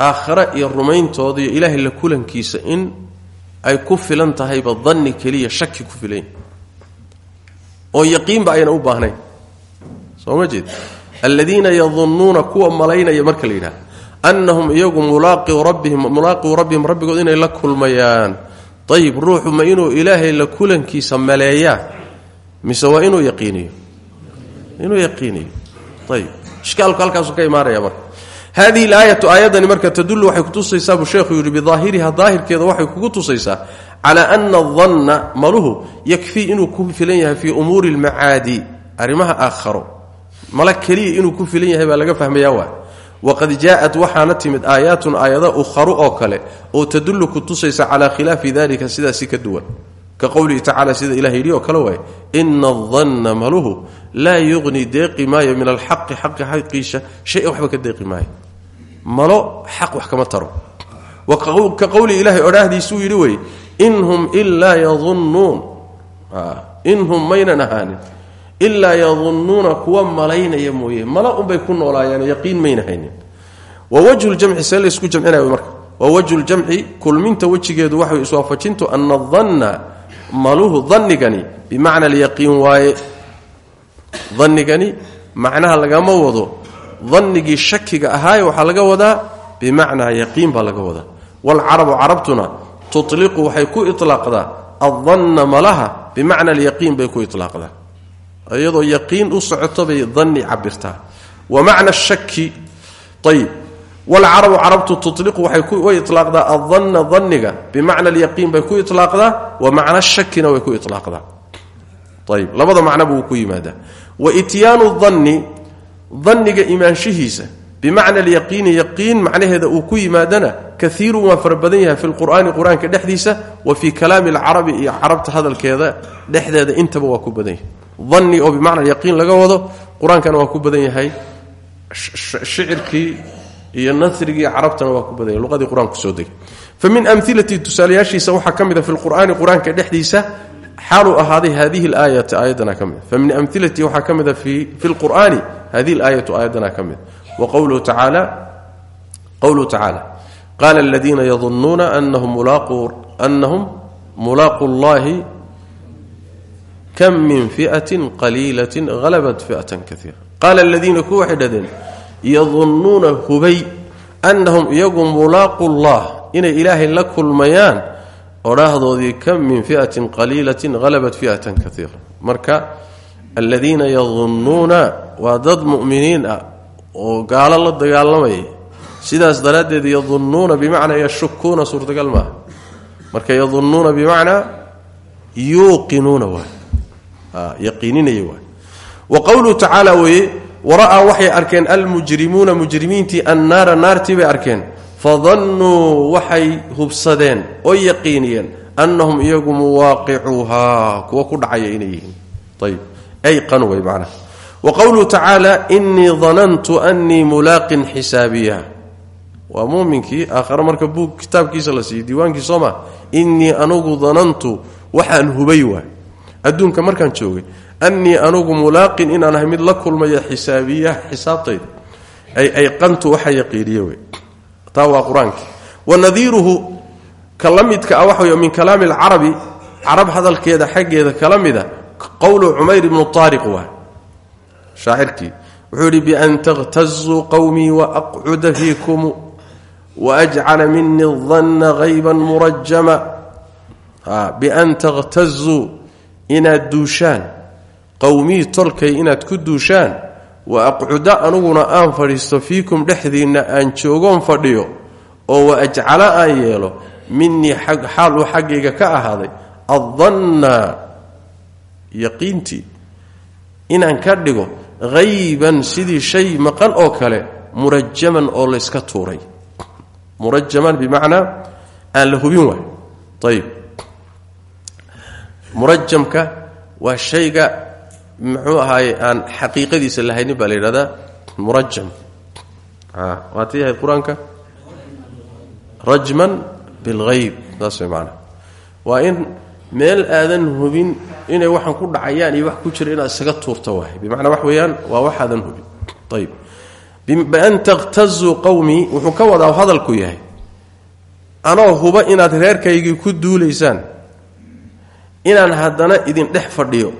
Speaker 1: aakhare iyo rumayntooda iyo ilaahay la kulankiisa in ay ku filan tahayba danni keliya shaki ku filayn. Oo yaqiinba ayna u baahnayn. Soo ma jeed? Aladiina yadunnuuna kuwa malaynaya marka la yidhaha annahum iyagu mulaaqiu rabbihim mulaaqiu rabbihim rabbigood inay la kulmayaan ayib ruuxu ma inuu ilaahay la kulankiisa maleeyaa? Mise waa inuu yaqiiniyo? Inuu yaqiiniyo. Ayib ishkaalku halkaasu ka imaanaya marka. Hadihi alaayatu aayaddani marka tadullu waxay kutusaysaa buu sheekhu yidhi bidaahiriha daahirkeeda waxay kugu tusaysaa calaa ana adanna maluhu yakfii inuu ku filan yahay fii umuuri almacaadi arrimaha aakharo. Mala keliya inuu ku filan yahay baa laga fahmayaa waqad jaaءat waxaana timid aayaatun aayado ukharu oo kale oo tadullu ku tusaysa calaa khilaafi dalika sidaasi ka duwan ka qowlihi tacala sida ilah yidhi kale waay ina adanna maluhu laa yuqni deeqi maayo min alxaqi xaqi xaqiisa shay-a waxba ka deeqi maayo malo xaq wax kama taro ka qowlihi ilahay odhaahdiisuu yidhi wey in hum ilaa yadunnuun in hum maynan ahaanin ilaa yadunnuuna kuwa malaynaya mooye. Mala unbay ku noolaayeen yaqiin mayna haynin. Wa wajhu ljamci see laysku jamcinaya marka. Wa wajhu ljamci kulminta wejigeedu waxay iswaafajintu ana danna maluhu dannigani bimacna alyaqiin waaye. Dannigani macnaha lagama wado. Dannigii shakiga ahaaye waxaa laga wadaa bimacnaa yaqiin baa laga wadaa. Waalcarabu carabtuna tutliqu waxay ku ilaaqdaa addanna malaha bimacna alyaqiin bay ku ilaaqdaa iyadoo yaqiin u socoto bay danni cabirtaa wa macna shaki ayib wlcarabu carabtu tuliqu way ilaaqdaa adanna danniga bimacna alyaqiin bay ku ilaaqdaa wa macna shakina way ku ilaaqdaa ayib labada macnaba wuu ku yimaadaa. Wa ityaanu danni danniga imaanshihiisa bimacna alyaqiini yaqiin macnaheeda uu ku yimaadana kaiirun waa fara badan yahay fi lqur'aani qur'aanka dhexdiisa wa fii kalaami alcarabi iyo carabta hadalkeeda dhexdeeda intaba waa ku badan yahay danni oo bimacna alyaqiin laga wado qur'aankana waa ku badan yahay shicirkii iyo nasrigii carabtana waa ku badan yahay luqadii qur'aanku soo degay. Fa min amilati tusaalayaashiisa waxaa ka mid a fi lqur'aani qur'aanka dhexdiisa xaaluu ahaaday hadihi alaayati aayaddana ka mid fa min amilati waxaa ka mid a fi lqur'aani hadihi alaayatu aayaddana ka mid wa qowluhu tacaala qaala aladiina yadunnuuna anahum mulaaqu llahi kam min fi'atin qaliilatin halabat fi'atan kaiira qaala aladiina kuwa waxay dhahdeen yadunnuuna hubay annahum iyagu mulaaqu llah inay ilaahay la kulmayaan odhaahdoodii kam min fi'atin qaliilatin halabat fi'atan kaiira marka aladiina yadunnuuna waa dad mu'miniin ah oo gaalo la dagaalamaya sidaas daraaddeed yadunnuuna bimacnaa yashukuuna suurtagal maaha marka yadunnuuna bimacnaa yuuqinuuna waay qowluhu tacaala weeye wara'aa waxay arkeen almujrimuuna mujrimiintii annaara naartii bay arkeen. Fadannuu waxay hubsadeen oo yaqiiniyeen annahum iyagu muwaaqicuuhaa kuwa ku dhacaya inay yihiin. Ayb ayqanu way macnaha. Wa qowluhu tacaala innii danantu annii mulaaqin xisaabiya. Waa muuminkii aakhare marka buug kitaabkiisa la siiyo diiwaankii soo maa innii anugu danantu waxaan hubay waay adduunka markaan joogay annii anugu mulaaqin inaan ahay mid la kulmaya xisaabiya xisaabtayda. Ay ayqantu waxa yaqiiniye wey. Taa waa qur'aanki wanadiiruhu ka la ah waxa wey min kalaami alcarabi carab hadalkeeda xaggeeda kala mida qowlu cumayr ibnu taariq waa. Shaacirkii wuxuu yidhi bian takhtazuu qowmii waaqcuda fiikum waajcala mini danna hayban murajama bian takhtazuu inaad duushaan. Qowmii tolkay inaad ku duushaan. Wa aqcuda anuguna aan fadhiisto fiikum dhexdiinna aan joogoon fadhiyo oo wa ajcala aan yeelo minii xaal uu xaggayga ka ahaaday addanna yaqiintii inaan ka dhigo hayban sidii shay maqan oo kale murajaman oo layska tuuray. Murajaman bimacnaa aan la hubin waay ayib murajamka waa shayga muxuu ahaaye aan xaqiiqadiisa lahaynin baa la yidhahdaa murajam. Waa tii ahayd qur'aanka? Rajman bilhayb saas way maanaa waa in meel aadan hubin inay waxaan ku dhacayaan iyo wax ku jira inaad isaga tuurta waay. Bimacnaa wax weeyaan waa waxaadan hubin. Ayib bian takhtazuu qowmii wuxuu ka wadaa hadalku yahay. Anoo huba inaad reerkaygii ku duulaysaan inaan haddana idin dhex fadhiyo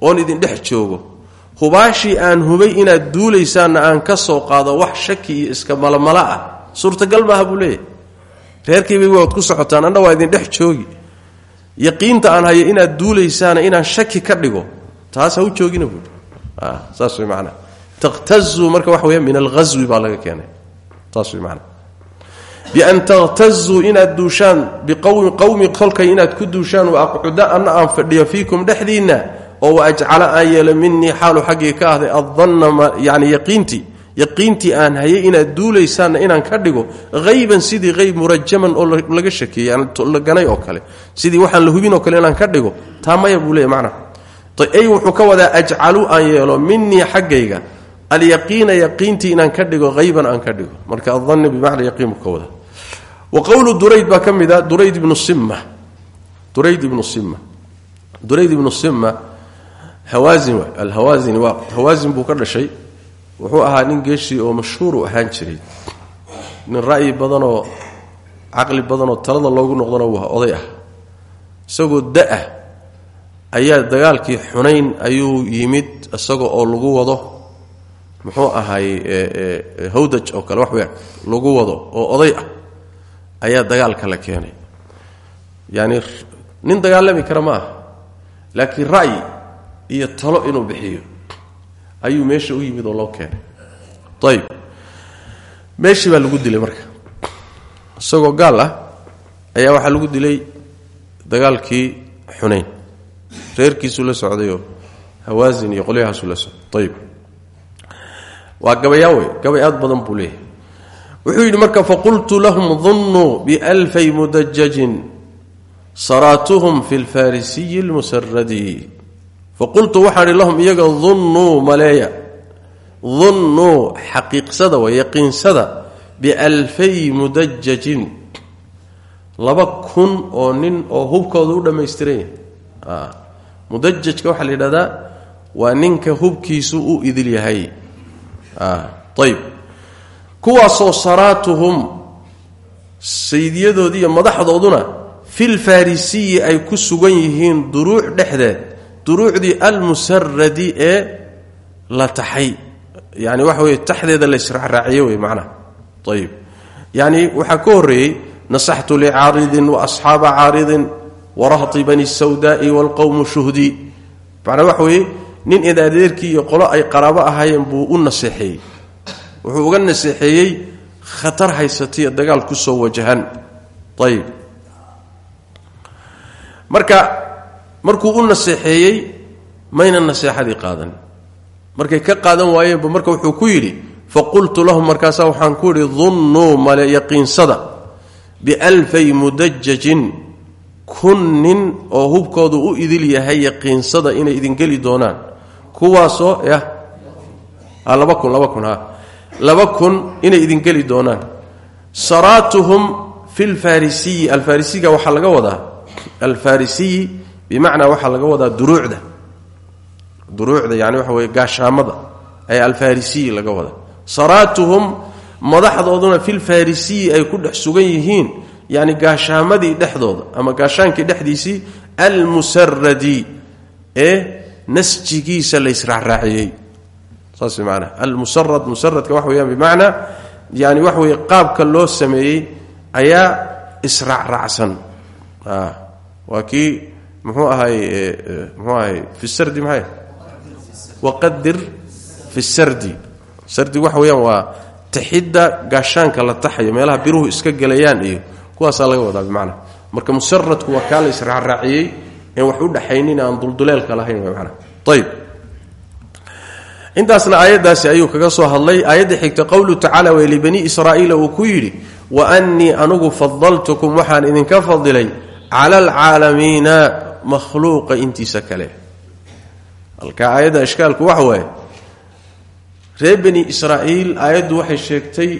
Speaker 1: oon idin dhex joogo hubaashii aan hubay inaad duulaysaanna aan ka soo qaado wax shaki iyo iska malomala ah. Suurtagal maaha buu leeyahy reerkaybay waad ku socotaan anna waa idin dhex joogi. Yaqiinta aan hayo inaad duulaysaana inaan shaki ka dhigo taas ha joogina buui saas way manaa takhtazuu marka waxa weya min alghaswi baa laga keenay. Saas way manaa bian takhtazuu inaad duushaan biqowmi qowmi kolkay inaad ku duushaan wa aqcuda anna aan fadhiyo fiikum dhexdiinna oo wa ajcala aan yeelo minii xaalu xaggii ka ahday aan hayay inaad duulaysaanna inaan ka dhigo hayban sidii hayb murajaman oo laga shakeeyey la ganay oo kale sidii waxaan la hubin oo kale inaan ka dhigo taa maya buu leeya ay wuxuu ka wadaa ajcalu aan yeelo minii xaggayga alyaqiina yaqiintii inaan ka dhigo hayban aan ka dhigo marka adanni bimacna yaqiin buu ka wadaa wa qowlu durayd baa ka mid a durayd ibnu simma. Durayd ibnu simma. Durayd ibnu simma hawaazin alhawaazini waa hawaazin buu ka dhashay. Wuxuu ahaa nin geeshii oo mashhuur u ahaan jiray. Nin ra'yi badanoo caqli badanoo talada loogu noqdana waa oday ah. Isagoo da'ah ayaa dagaalkii xunayn ayuu yimid isaga oo lagu wado. Muxuu ahay hawdaj oo kale wax weya lagu wado oo oday ah ayaa dagaalka la keenay. Yacani nin dagaalami kara ma aha laakiin ra'yi iyo talo inuu bixiyo ayuu meesha u yimid oo loo keenay. Ayib meeshii baa lagu dilay marka. Isagoo gaal ah ayaa waxaa lagu dilay dagaalkii xunayn. Reerkiisuu la socdayoo hawaasin iyo qolyahaasuu la socday. Ayib waa gabayaan wey gabay aad badan buu leeyahay wuxuu yidhi marka faqultu lahum dunnuu bialfay mudajajin saraatuhum fi lfarisiyi lmusaradi faqultu waxaan idhi lahum iyaga dunnuu maleeya dunnuu xaqiiqsada wa yaqiinsada bialfay mudajajin laba kun oo nin oo hubkooda u dhammaystiran yahay. Mudajajka waxaa la yidhahdaa waa ninka hubkiisu u kuwaasoo saraatuhum saydiyadoodii iyo madaxdooduna fil farisiyi ay ku sugan yihiin duruuc dhexdeed duruucdii almusaradi ee la taxay. Yani waxa weye taxdeeda la israacraaciye wey macnaha. Ayib yani waxaa ka horreeyey nasaxtu licaaridin waasxaaba caaridin warahti bani sawdaai waalqowmu shuhdi. Macnaa waxa weeye nin idaadeerkii iyo qolo ay qaraabo ahaayeen buu u naseexeeyey wuxuu uga naseexeeyey khatar haysataiyo dagaal ku soo wajahan. Ayib. Marka markuu u naseexeeyey mayna naseexadii qaadan. Markay ka qaadan waayeenba marka wuxuu ku yidhi faqultu lahum markaasaa waxaan ku idhi dunnuu male yaqiinsada bialfay mudajajin kun nin oo hubkoodu u idil yahay yaqiinsada inay idin geli doonaan. Kuwaasoo yah laba kun laba kun ha laba kun inay idin geli doonaan. Saraatuhum fi lfarisiyi alfarisiga waxaa laga wadaa alfarisiyi bimacnaa waxaa laga wadaa duruucda. Duruucda yani waxa weye gaashaamada ayaa alfarisiyi laga wadaa. Saraatuhum madaxdooduna filfarisiyi ay ku dhex sugan yihiin yani gaashaamadii dhexdooda ama gaashaankii dhexdiisii almusaradi ee nasjigiisa la israacraaciyey saas manaa almusarad musaradka waxa weyaan bimacnaa yani weye qaabka loo sameeyey ayaa israacraacsan. Waa kii muxuu ahay mxuu ahay fi sardi maxay? Waqadir fi sardi. Sardi waxa weeyaan waa taxidda gaashaanka la taxayo meelaha biruhu iska gelayaan iyo kuwaasaa laga wadaa bimacnaa. Marka musaradku waa kaa la israacraaciyey en wax u dhaxaynin aan dulduleelka lahayn manaa ayb intaasna aayaddaasi ayuu kaga soo hadlay. Aayadda xigta qowlu tacaala wee libani israa'iila uu ku yidhi wa annii anugu fadaltukum waxaan idinka fadilay cala alcaalamiina makhluuqa intiisa kale. Halka aayadda ishkaalku waxa waaye. Reer bani israa'iil aayaddu waxay sheegtay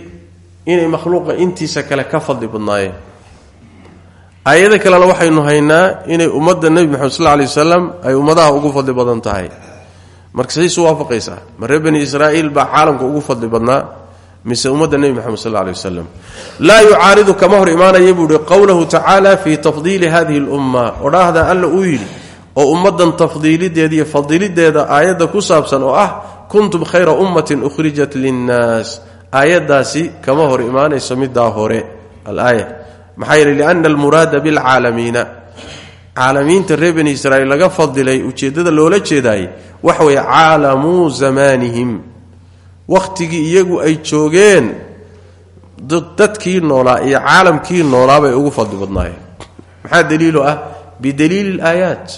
Speaker 1: inay makhluuqa intiisa kale ka fadli badnaayeen. Aayado kalena waxaynu haynaa inay ummadda nebi moxamed sal lay wasalam ay ummadaha ugu fadli badan tahay marka say isu waafaqaysaa ma bani israa'iil baa caalamka ugu fadli badnaa mise ummadda nebi moxamed sal lay wasalam laa yucaaridu kama hor imaanaya buu ihi qowlahu tacaala fii tafdiili hadihi lumma. Odhaahda alla uu yidhi oo ummaddan tafdiilideeda iyo fadilideeda aayadda ku saabsan oo ah kuntum khayra ummatin ukhrijat linnaas. Aayaddaasi kama hor imaanayso middaa hore alaaya. Maxaa yeele liana almuraada bilcaalamiina caalamiinta reer bani israiil laga fadilay ujeeddada loola jeedaayey waxa weeye caalamuu zamaanihim wakhtigii iyagu ay joogeen dadkii noolaa iyo caalamkii noolaa bay ugu fadli badnaayeen. Maxaa daliilu ah? Bidaliili laayaat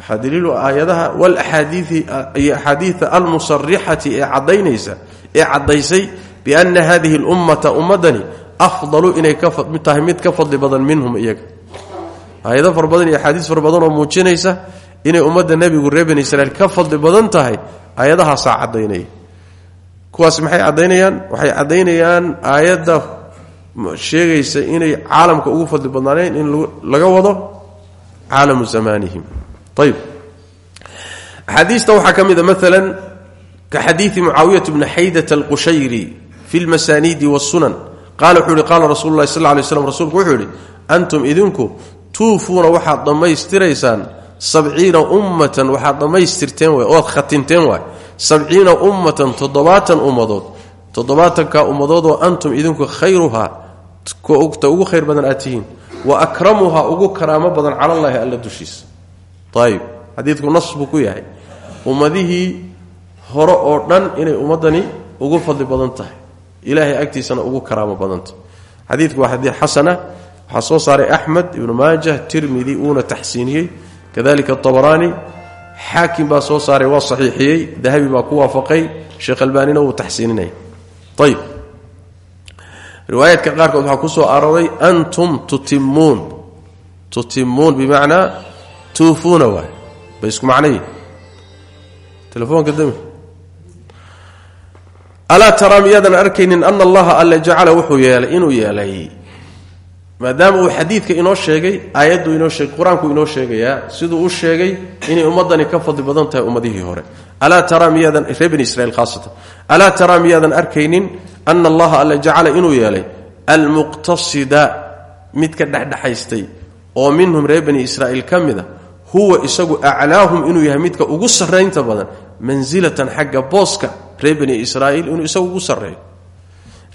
Speaker 1: waxaa daliilu aayadaha walaxaadiii iyo axaadiida almusarixati ee cadaynaysa ee caddaysay biana hadihi lummata ummadani afdalu inay tahay mid ka fadli badan minhum iyaga aayado fara iyo axaadiis fara badan oo muujinaysa inay ummadda nebigu reer bani israiil ka fadli badan tahay aayadahaasaa caddaynaya kuwaas maxay caddaynayaan? Waxay caddaynayaan aayadda sheegaysa inay caalamka ugu fadli badnaaneen in laga wado caalamu zamaanihim. Ayb axaadiista waxaa ka mida maalan ka xadiidi mucaawiyat bni xaydat fi lmasaaniidi wasunan qaala wuxuu yihi qaala rasulu lahi sal lay slam rasuulku wuxuu yidhi antum idinku tuufuuna waxaad dhammaystiraysaan sabciina ummatan waxaad dhammaystirteen waay ood khatinteen waay. Sabciina ummatan toddobaatan ummadood. Toddobaatanka ummadoodoo antum idinku khayruhaa ta ugu khayr badan aad tihiin. Wa akramuhaa ugu karaamo badan calallaahi alla dushiisa. Ayib xadiidku nas buu ku yahay. Ummadihii hore oo dhan inay ummaddani ugu fadli badan tahay. Ilaahay agtiisana ugu karaamo badanta xadiidku waa xadiid xasana waxaa soo saaray axmed ibnu maajah tirmidi uuna taxsiiniyey. Kadalika abaraani xaakim baa soo saaray waa saxiixiyey. Dahabi baa ku waafaqay. Sheekh albaanina wuu taxsiininaya ayib riwaayaadka qaarkood waxaa ku soo arooray antum tutimuun tutimuun bimacnaa tuufuuna waay bay isku macnayi telefoonka dami. Alaa taraa miyaadan arkaynin ana allaha maadaama uu xadiidka inoo sheegay aayaddu inoo sheegay qur'aanku inoo sheegayaa siduu u sheegay inay ummaddani ka fadli badan tahay ummadihii hore. Alaa taraa miyaadan israiil khaasatan alaa taraa miyaadan arkaynin ana allaha alla jacala inuu yeelay almuqtasida midka dhexdhexaystay oo minhum reer bani israa'iil ka mida huwa isagu aclaahum inuu yahay midka ugu sarraynta badan mansilatan xagga booska reer bani israa'iil inuu isagu ugu sarreeyo.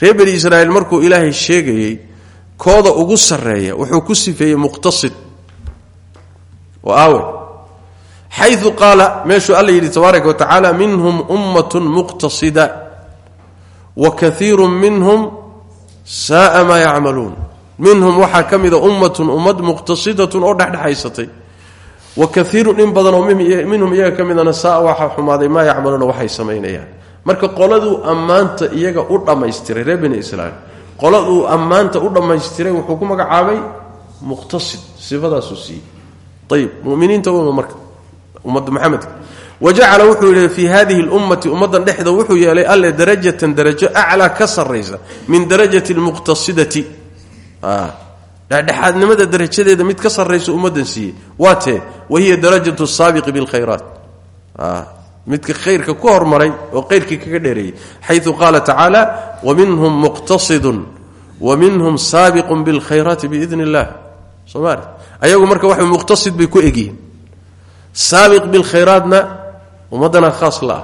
Speaker 1: Reer bani markuu ilaahay sheegayey kooda ugu sarreeya wuxuu ku sifeeyey muqtasid oo aawe. Xayu qaala meeshuu alla yidhi tabaaraka wa tacaala minhum ummatun muqtasida wa kaiiru minhum saaa maa yacmaluun. Minhum waxaa ka mida ummatun ummad muqtasidatun oo dhexdhexaysatay. Wa kaiirun in badanoo minhum iyaga ka midana saa waxaa xumaaday maa yacmaluuna waxay samaynayaan. Marka qoladuu ammaanta iyaga u dhammaystiray reer bani israiil qoladuu ammaanta u dhammaystiray wuxuu ku magacaabay muqtasid sifadaasuu siiyey. Ayib muminiinta marka ummadda maxamedka. Wa jacala wuxuu yidhi fii hadihi lummati ummaddan dhexda wuxuu yeelay alle darajatan darajo aclaa ka min darajati lmuqtasidati. Dhexdhexaadnimada darajadeeda mid ka sarraysa ummaddan siiyey. Waa tee wa hiya darajatu saabiqi bilkhayraat midka khayrka ku hormaray oo khayrkii kaga dheereeyey. Xayu qaala tacaala waminhum muqtasidun wa minhum saabiqun bilkhayraati biidn illah somaali ayagu marka waxa muqtasid bay ku egyihiin. Saabiq bilkhayraatna ummaddana khaas la ah.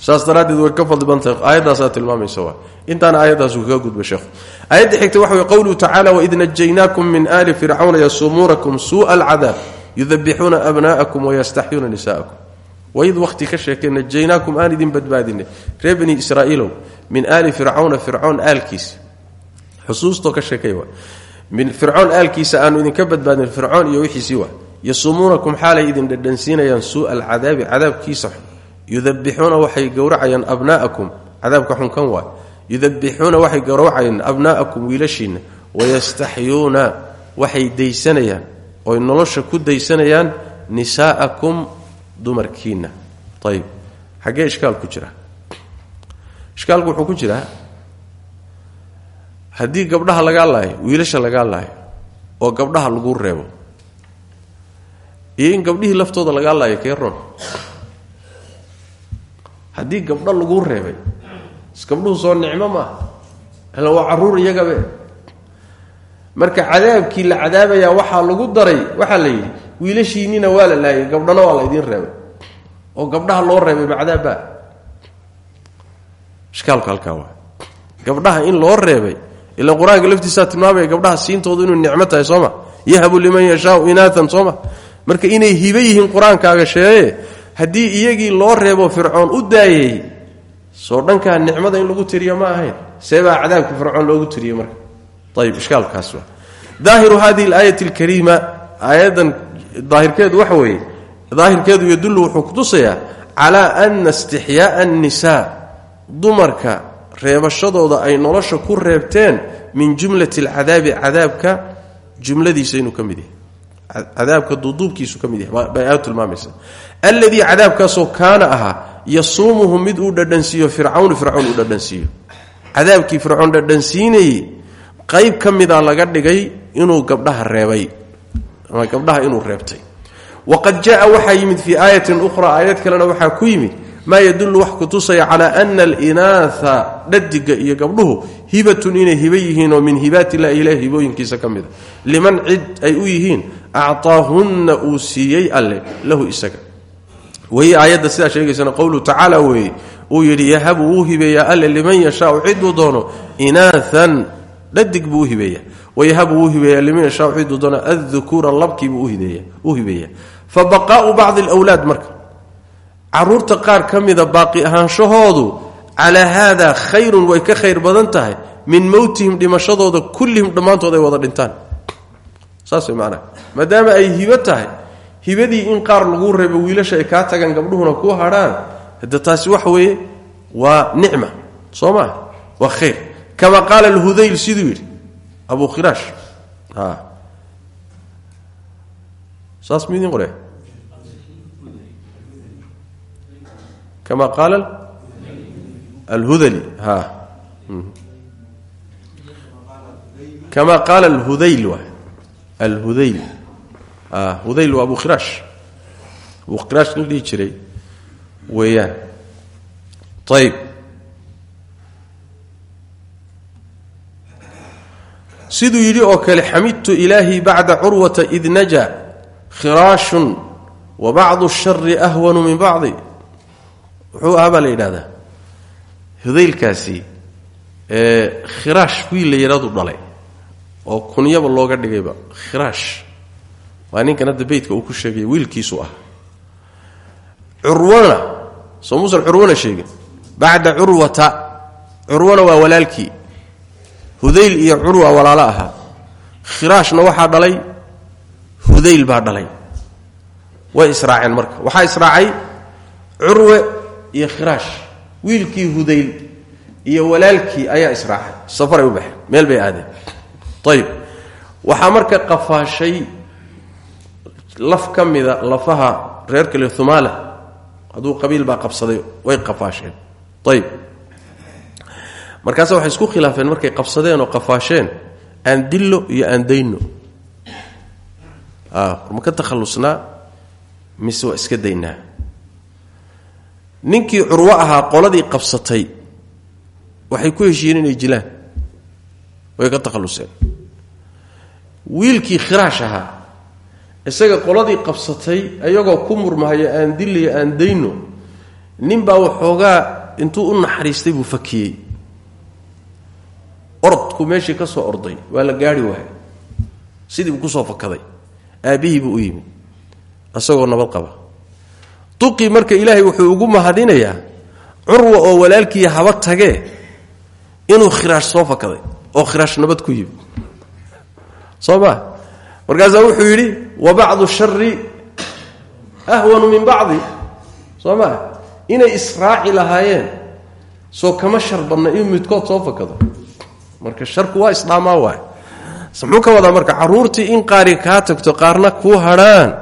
Speaker 1: Saas daraaddeed way ka fadli bantahay aayaddaasaa tilmaamaysa waa. Intaana aayaddaasu kaga gudba sheekhu aayadda xigta waxa wey qowluhu tacala waid najaynaakum min aali fircawna yasumuunakum suu'a alcadaab yudabixuuna abna'akum wayastaxyuuna nisa'akum waid wakhti ka sheekay najaynaakum aan idin badbaadinay reer bani israa'iilow min aali fircawna fircoon aalkiisa xusuustoo ka sheekay min fircoon aalkiisa aanu idinka badbaadin fircoon iyo wixiisii waa yasumuunakum xaalay idin dhadhansiinayaan suu'a alcadaabi cadaabkiisa yudabixuuna waxay gowracayaan abna'akum cadaabka xun kan waay yudabixuuna waxay gowracayaan abna'akum wiilashiinna wayastaxyuuna waxay daysanayaan oy nolosha ku daysanayaan nisaa'akum dumarkiinna. Ayib xaggee ishkaal ku jira. Ishkaalku wuxuu ku jiraa haddii gabdhaha lagaa laayo wiilasha lagaa laayo oo gabdhaha lagu reebo iyo in gabdhihii laftooda lagaa laayo kee ron haddii gabdho laguu reebay gabdhuhu soo nicmo maaha ila waa carruur iyagabe. Marka cadaabkii la cadaabayaa waxaa lagu daray waxaa la yidhi wiilashiinina waa la laayay gabdhana waa la idiin reebay. Oo gabdhaha loo reebay ma cadaabbaa ishkaalku halkaa waa. Gabdhaha in loo reebay ila qur'aanka laftiisaa gabdhaha siintoodu inuu nicmo tahay sooma? Yahabu liman yashaau inaatan sooma? Marka inay hibe yihiin sheege haddii iyagii loo reebo fircoon u daayey soo dhankaa nicmada in lagu tiriyo ma ahayn. Seebaa cadaabka fircoon loogu tiriyey marka. Ayib ishkaalkaas waa. Daahiru hadihi alaayati alkariima aayaddan daahirkeedu waxa weeye daahirkeedu yadullu wuxuu kutusayaa calaa ana istixyaaa annisaa dumarka reebashadooda ay nolosha ku reebteen min jumlati alcadaabi cadaabka jumladiisa inuu ka mid yahay. Cadaabka duuduubkiisu ka mid yahay bay aayad tilmaamaysa alladii cadaabkaasoo kaana ahaa yasuumuhu mid uu dhadhansiiyo fircawnu fircown uu dhadhansiiyo. Cadaabkii fircoon dhadhansiinayey qayb ka mida laga dhigay inuu gabdhaha reebay ama gabdhaha inuu reebtay. Waqad jaa waxaa yimid fii aayatin ukhra aayad kalena waxaa ku yimid maa yadullu wax kutusaya calaa ana alinaatha dhadiga iyo gabdhuhu hibatun inay hiba yihiin oo min hibaat illahi ilahi hibooyinkiisa ka mida liman cid ay u yihiin actaahunna uu siiyey alle lahu isaga. Wahiy aayadda sidaa sheegaysana qowluhu tacaala weeye uu yidhi yahabu wuu hibeeyaa alle liman yashaau ciduu doono inaathan dhadig buu u wayahabu wuu hibeeyaa liman yashaau ciduu doono addukuura labkiibuu u hibeeya fa baqaau bacdi alwlaad marka carruurta qaar ka mida baaqi ahaanshahoodu calaa haada khayrun way ka khayr badan tahay min mowtihim dhimashadooda kullihim dhammaantood ay wada dhintaan saas way macnaha maadaama ay hibo tahay hibadii in qaar lagu reebo wiilasha ay kaa tagaan gabdhuhuna ku hadhaan hade taasi waxa waa nicma soo maa waa khayr abu khiraash saas midin qore kama qaala alhudali ha. Kama qaala alhudayl waay alhudayl hudayl waa abu khiraash abu khiraash dhihi jiray weeyaan ayib siduu yidhi oo kale xamidtu ilaahi bacda curwata id naja khiraashun wa bacdu shari ahwanu min bacdi. Wuxuu ahaa baa la yidhahdaa hudaylkaasi khiraash wiil la yidhahdu dhalay oo kunyaba looga dhigayba khiraash. Waa ninkan hadda beytka uu ku sheegay wiilkiisu ah curwana soo muusan curwana sheegin. Bacda curwata curwana waa walaalkii hudayl iyo curwa walaalo ahaa khiraashna waxaa dhalay hudayl baa dhalay. Way israaceen marka. Waxaa israacay curwe iyo khiraash. Wiilkii hudayl iyo walaalkii ayaa israacay. Safaray u baxeen. Meel bay aadeen. Ayib waxaa marka qafaashay laf ka mida lafaha reer kale humaala hadduu qabiil baa qabsaday way qafaasheen. Ayib markaase waxay isku khilaafeen markay qabsadeen oo qafaasheen aan dillo iyo aan dayno. Ma ka takhallusnaa? Mise waa iska daynaa? Ninkii curwo ahaa qoladii qabsatay waxay ku heshiiyeen inay jilaan. Way ka takhalluseen. Wiilkii khiraash ahaa isaga qoladii qabsatay ayagoo ku murmahayo aan dilliyo aan dayno ninbaa waxoogaa intuu u naxariistay buu fakiyey orodku meeshii ka orday waa la gaari waayay sidii buu ku soo fakaday. Aabbihii u yimid isagoo nabad qaba. Duqii marka ilaahay wuxuu ugu mahadinayaa curwa oo walaalkii haba tagee inuu khiraash soo fakaday oo khiraash nabad ku yimid soo ma? Markaasaa wuxuu yidhi wa bacdu shari ahwanu min bacdi. Soo maa inay israaci lahaayeen soo kama shar badna inuu midkood soo fakado marka sharku waa isdhaamaa waay muxuu ka wadaa marka caruurtii in qaari kaa tagto qaarna kuu hadhaan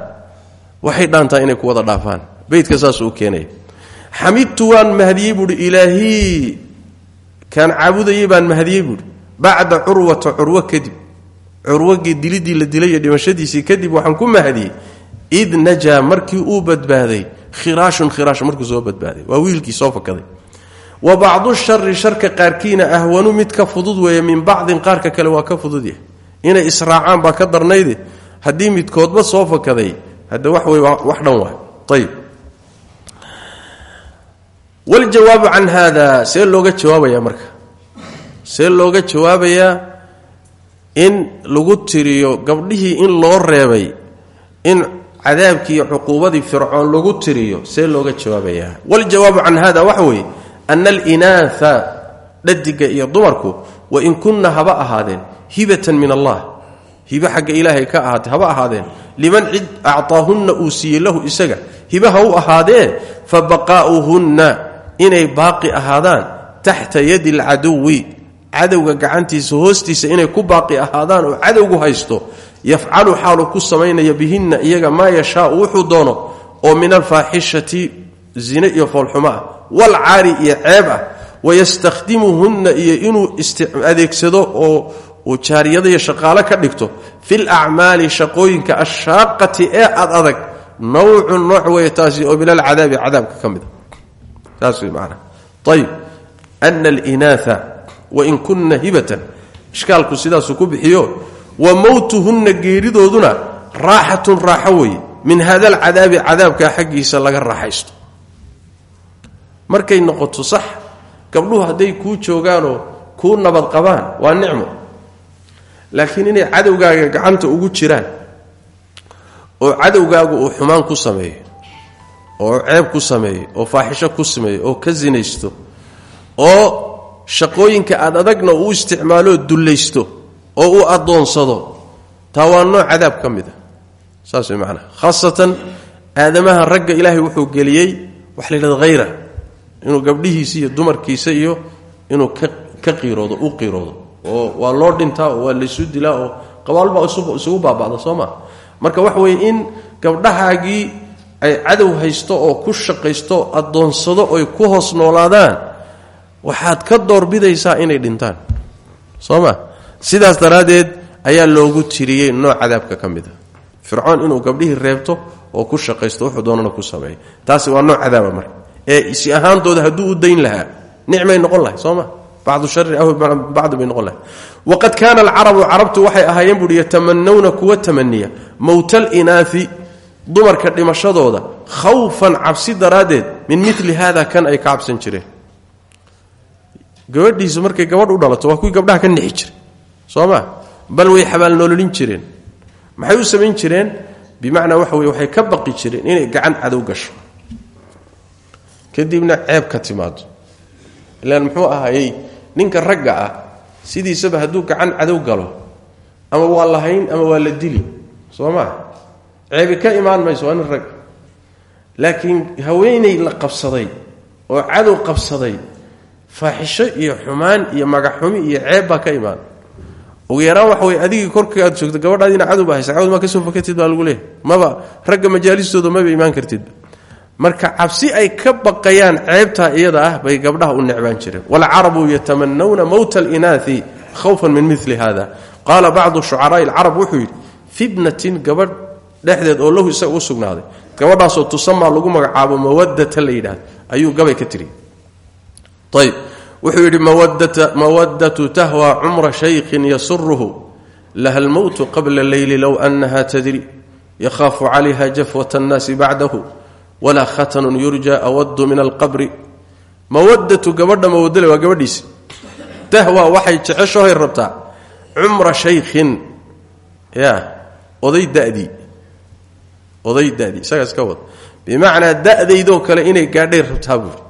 Speaker 1: waxay dhaantaa inay ku wada dhaafaan. Beydka saasuu keenaya xamidtu waan mahdiyey buuhi ilaahii kaan caabudayay baan mahdiyey buuhi bacda curwata curwo kadib. Dilidii la dilay iyo dhimashadiisii kadib waxaan ku mahdiyey id najaa markii uu badbaaday khiraashun khiraash markuu soo badbaaday. Waa wiilkii soo fakaday wa bacdu shari sharka qaarkiina ahwanu mid ka fudud weeye min bacdin qaarka kale waa ka fudud yahay. Inay israacaan baa ka darnayde haddii midkoodba soo fakaday hadda wax wey wax dhan waay ayib waljawaabu can hada see looga jawaabaya marka. See looga jawaabayaa in lagu tiriyo gabdhihii in loo reebay in cadaabkii iyo cuquubadii fircoon lagu tiriyo see looga jawaabayaa. Waljawaabu can hada waxa weeye ana alinaaa dhadiga iyo dumarku wain kunna haba ahaadeen hibatan min allah hibe xagga ilaahay ka ahaatay haba ahaadeen liman cid acطaahunna uu siiyey lahu isaga hibaha u ahaadee fa baqaa'uhunna inay baaqi ahaadaan taxta yadi alcaduwi cadowga gacantiisa hoostiisa inay ku baaqi ahaadaan oo cadowgu haysto yafcalu xaalu ku samaynaya bihinna iyaga maa yashaau wuxuu doono oo min alfaaxishati zine iyo foolxumo ah. Walcaari iyo ceeb ah. Wayastakhdimuhunna iyo inuu adeegsado oo uu jaariyada iyo shaqaalo ka dhigto. Fi lacmaali shaqooyinka ashaaqati ee ad adag. Nawcun nooc weeye taasi oo min alcadaabi cadaabka ka mida saas wey maanaa ayib ana alinaaa wain kunna hibatan. Ishkaalku sidaasuu ku bixiyo. Wa mowtuhunna geeridooduna raaxatun raaxo weeye. Min hada alcadaabi cadaabka xaggiisa laga raaxaysto markay noqoto sax gabdhuhu hadday kuu joogaanoo kuu nabad qabaan waa nicmo. Laakiin inay cadowgaaga gacanta ugu jiraan oo cadowgaagu uu xumaan ku sameeyo oo ceeb ku sameeyo oo faaxisho ku sameeyo oo ka sinaysto oo shaqooyinka aad adagna uu isticmaaloo dullaysto oo uu addoonsado taa waa nooc cadaab ka mid a saas way khaasatan aadamaha ragga ilaahay wuxuu geliyey waxa la yidhahda hayra inuu gabdhihiisa iyo dumarkiisa iyo inuu ka qiiroodo u qiiroodo. Oo waa loo dhintaa oo waa laysu dilaa oo qabaalbaa isugu baaba'da soo maa marka waxa weeye in gabdhahaagii ay cadow haysto oo ku shaqaysto addoonsado oy ku hoos noolaadaan waxaad ka doorbidaysaa inay dhintaan. Soo ma? Sidaas daraaddeed ayaa loogu tiriyey nooc cadaabka ka mid a fircoon inuu gabdhihii reebto oo ku shaqaysto wuxuu doonana ku sameeyo taasi waa nooc cadaaba marka ee isi ahaantooda hadduu u dayn lahaa nicmay noqon lahay soo ma? Bacdu shari aw bacdu bay noqon lahay. Waqad kaana alcarabu carabtu waxay ahaayeen buuhi yatamanawna kuwa tamaniya mowta alinaai dumarka dhimashadooda khawfan cabsi daraaddeed min mili hada kan ay ka cabsan jireen. Markay gabadh u dhalato waa kuwii gabdhaha ka nixi jiray soo ma? Bal way xabaalnoololin jireen. Maxay u samayn jireen? Bimacnaa waxa wey waxay ka baqi jireen inay gacan cadow gasho kadibna ceeb ka timaado. Ilaan muxuu ahaayey ninka ragga ah sidiisaba hadduu gacan cadow galo ama waa la hayn ama waa la dili soo maa ceebi ka imaan mayso waa nin rag. Laakiin haweeney la qabsaday oo cadow qabsaday faaxisho iyo xumaan iyo magaxxumi iyo ceeb baa ka imaan. Ugu yaraan waxa wey adigii korka aad joogto gabadhaadiina cadow baa haysa cawd maa ka soo fakatid baa lagu leeyahy maba ragga majaalistooda maba imaan kartidba marka cabsi ay ka baqayaan ceebtaa iyada ah bay gabdhaha u necbaan jireen waalcarabu yatamanawna mowta alinaai khawfan min mili hada qaala bacdu shucaraai alcarab wuxuu yidhi fibnatin gabadh dhexdeed oo lahu isaga u sugnaaday. Gabadhaasoo tusamaa lagu magacaabo mawadata la ayuu gabay ka tiri ayb wuxuu yidhi mawadatu tahwa cumra shaykhin yasuruhu laha lmowtu qabla leyli low anaha tadri. Yakhaafu calayha jafwat annaasi bacdahu walaa khatanun yurja awadu min alqabri. Mawadatu gabadha mawadale waa gabadhiisi. Tahwa waxay jeceshahoy rabtaa. Cumra shaykhin. Ya oday dadii oday dadii isagaas ka wad. Bimacnaa da'daydoo kale inay gaadhay rabtaa buuri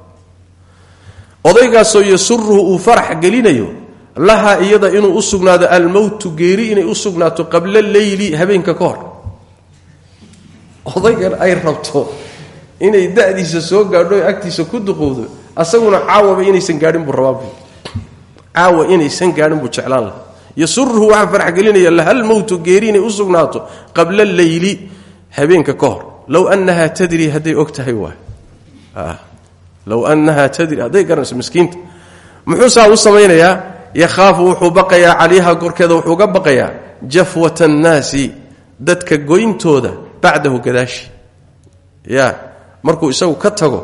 Speaker 1: odaygaasoo yasuruhu uu farax gelinayo lahaa iyada inuu u sugnaado almowtu geeri inay u sugnaato qabla leyli habeenka ka hor. Odaygan ay rabto inay da'diisa soo gaadho agtiisa ku duqowdo asaguna caawaba inaysan gaadhin buu rabaa caawa inaysan gaadhin buu jeclaan laha yasuruhu waxaa farax gelinaya lahalmowtu geeri inay u sugnaato qabla leyli habeenka ka hor low annahaa tadri hadday og tahay waay low annahaa tadri hadday garanayso miskiinta. Muxuu saa u samaynayaa? Yakhaafu wuxuu baqayaa calayha korkeeda wuxuu ga baqayaa jafwat annaasi dadka goyntooda bacdahu gadaashi. Ya markuu isagu ka tago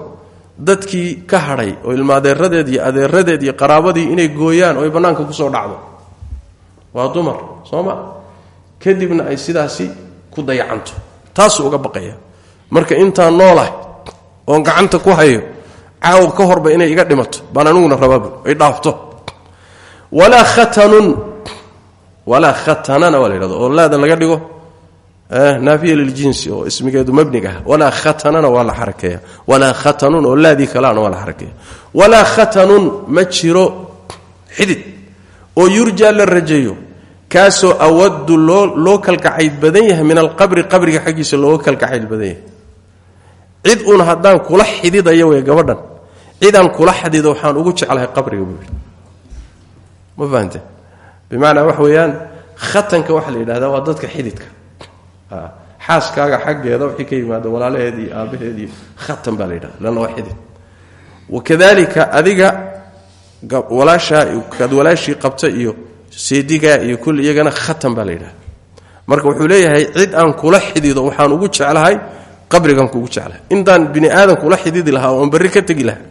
Speaker 1: dadkii ka hadhay oo ilmaadeeradeed iyo adeeradeed iyo qaraabadii inay gooyaan oo ay bannaanka ku soo dhacdo. Waa dumar soo ma? Kadibna ay sidaasi ku dayacanto taasuu uga baqaya. Marka intaan noolahay oon gacanta ku hayo caawa ka horba inay iga dhimato baan aniguna rabaabu ay dhaafto. Walaa khatanun walaa khatanana waa la yidhahdo oo laada laga dhigo naafiya liljinsi oo ismigeedu mabnig ah. Walaa khatanana waa la walaa khatanun oo laadii kalaana waa la xarakeeya. Khatanun ma jiro oo yurjaa la rajeeyo kaasoo awadu loo loo kalgacayl badan yahay min alqabri qabriga xaggiisa looga kalgacayl badan yahay. Cid uun haddaan kula xididaya wey gabadhan cidaan kula xadido waxaan ugu jeclahay qabriga buu yidhi. Ma wax weeyaan khatanka waxaa la waa dadka xididka xaaskaaga xaggeeda wixii ka yimaado walaalaheed iyo aabbaheed iyo khatan baa la yidhahda lanna waa xidid wakadalika adiga walaashaa kaad walaashii qabta iyo seedigaa iyo kulli iyagana khatan baa marka wuxuu leeyahay cid aan kula xidido waxaan ugu jeclahay qabrigan kuugu jeclahay. Intaan bini aadan kula xididi lahaa oon berri ka tegi lahaa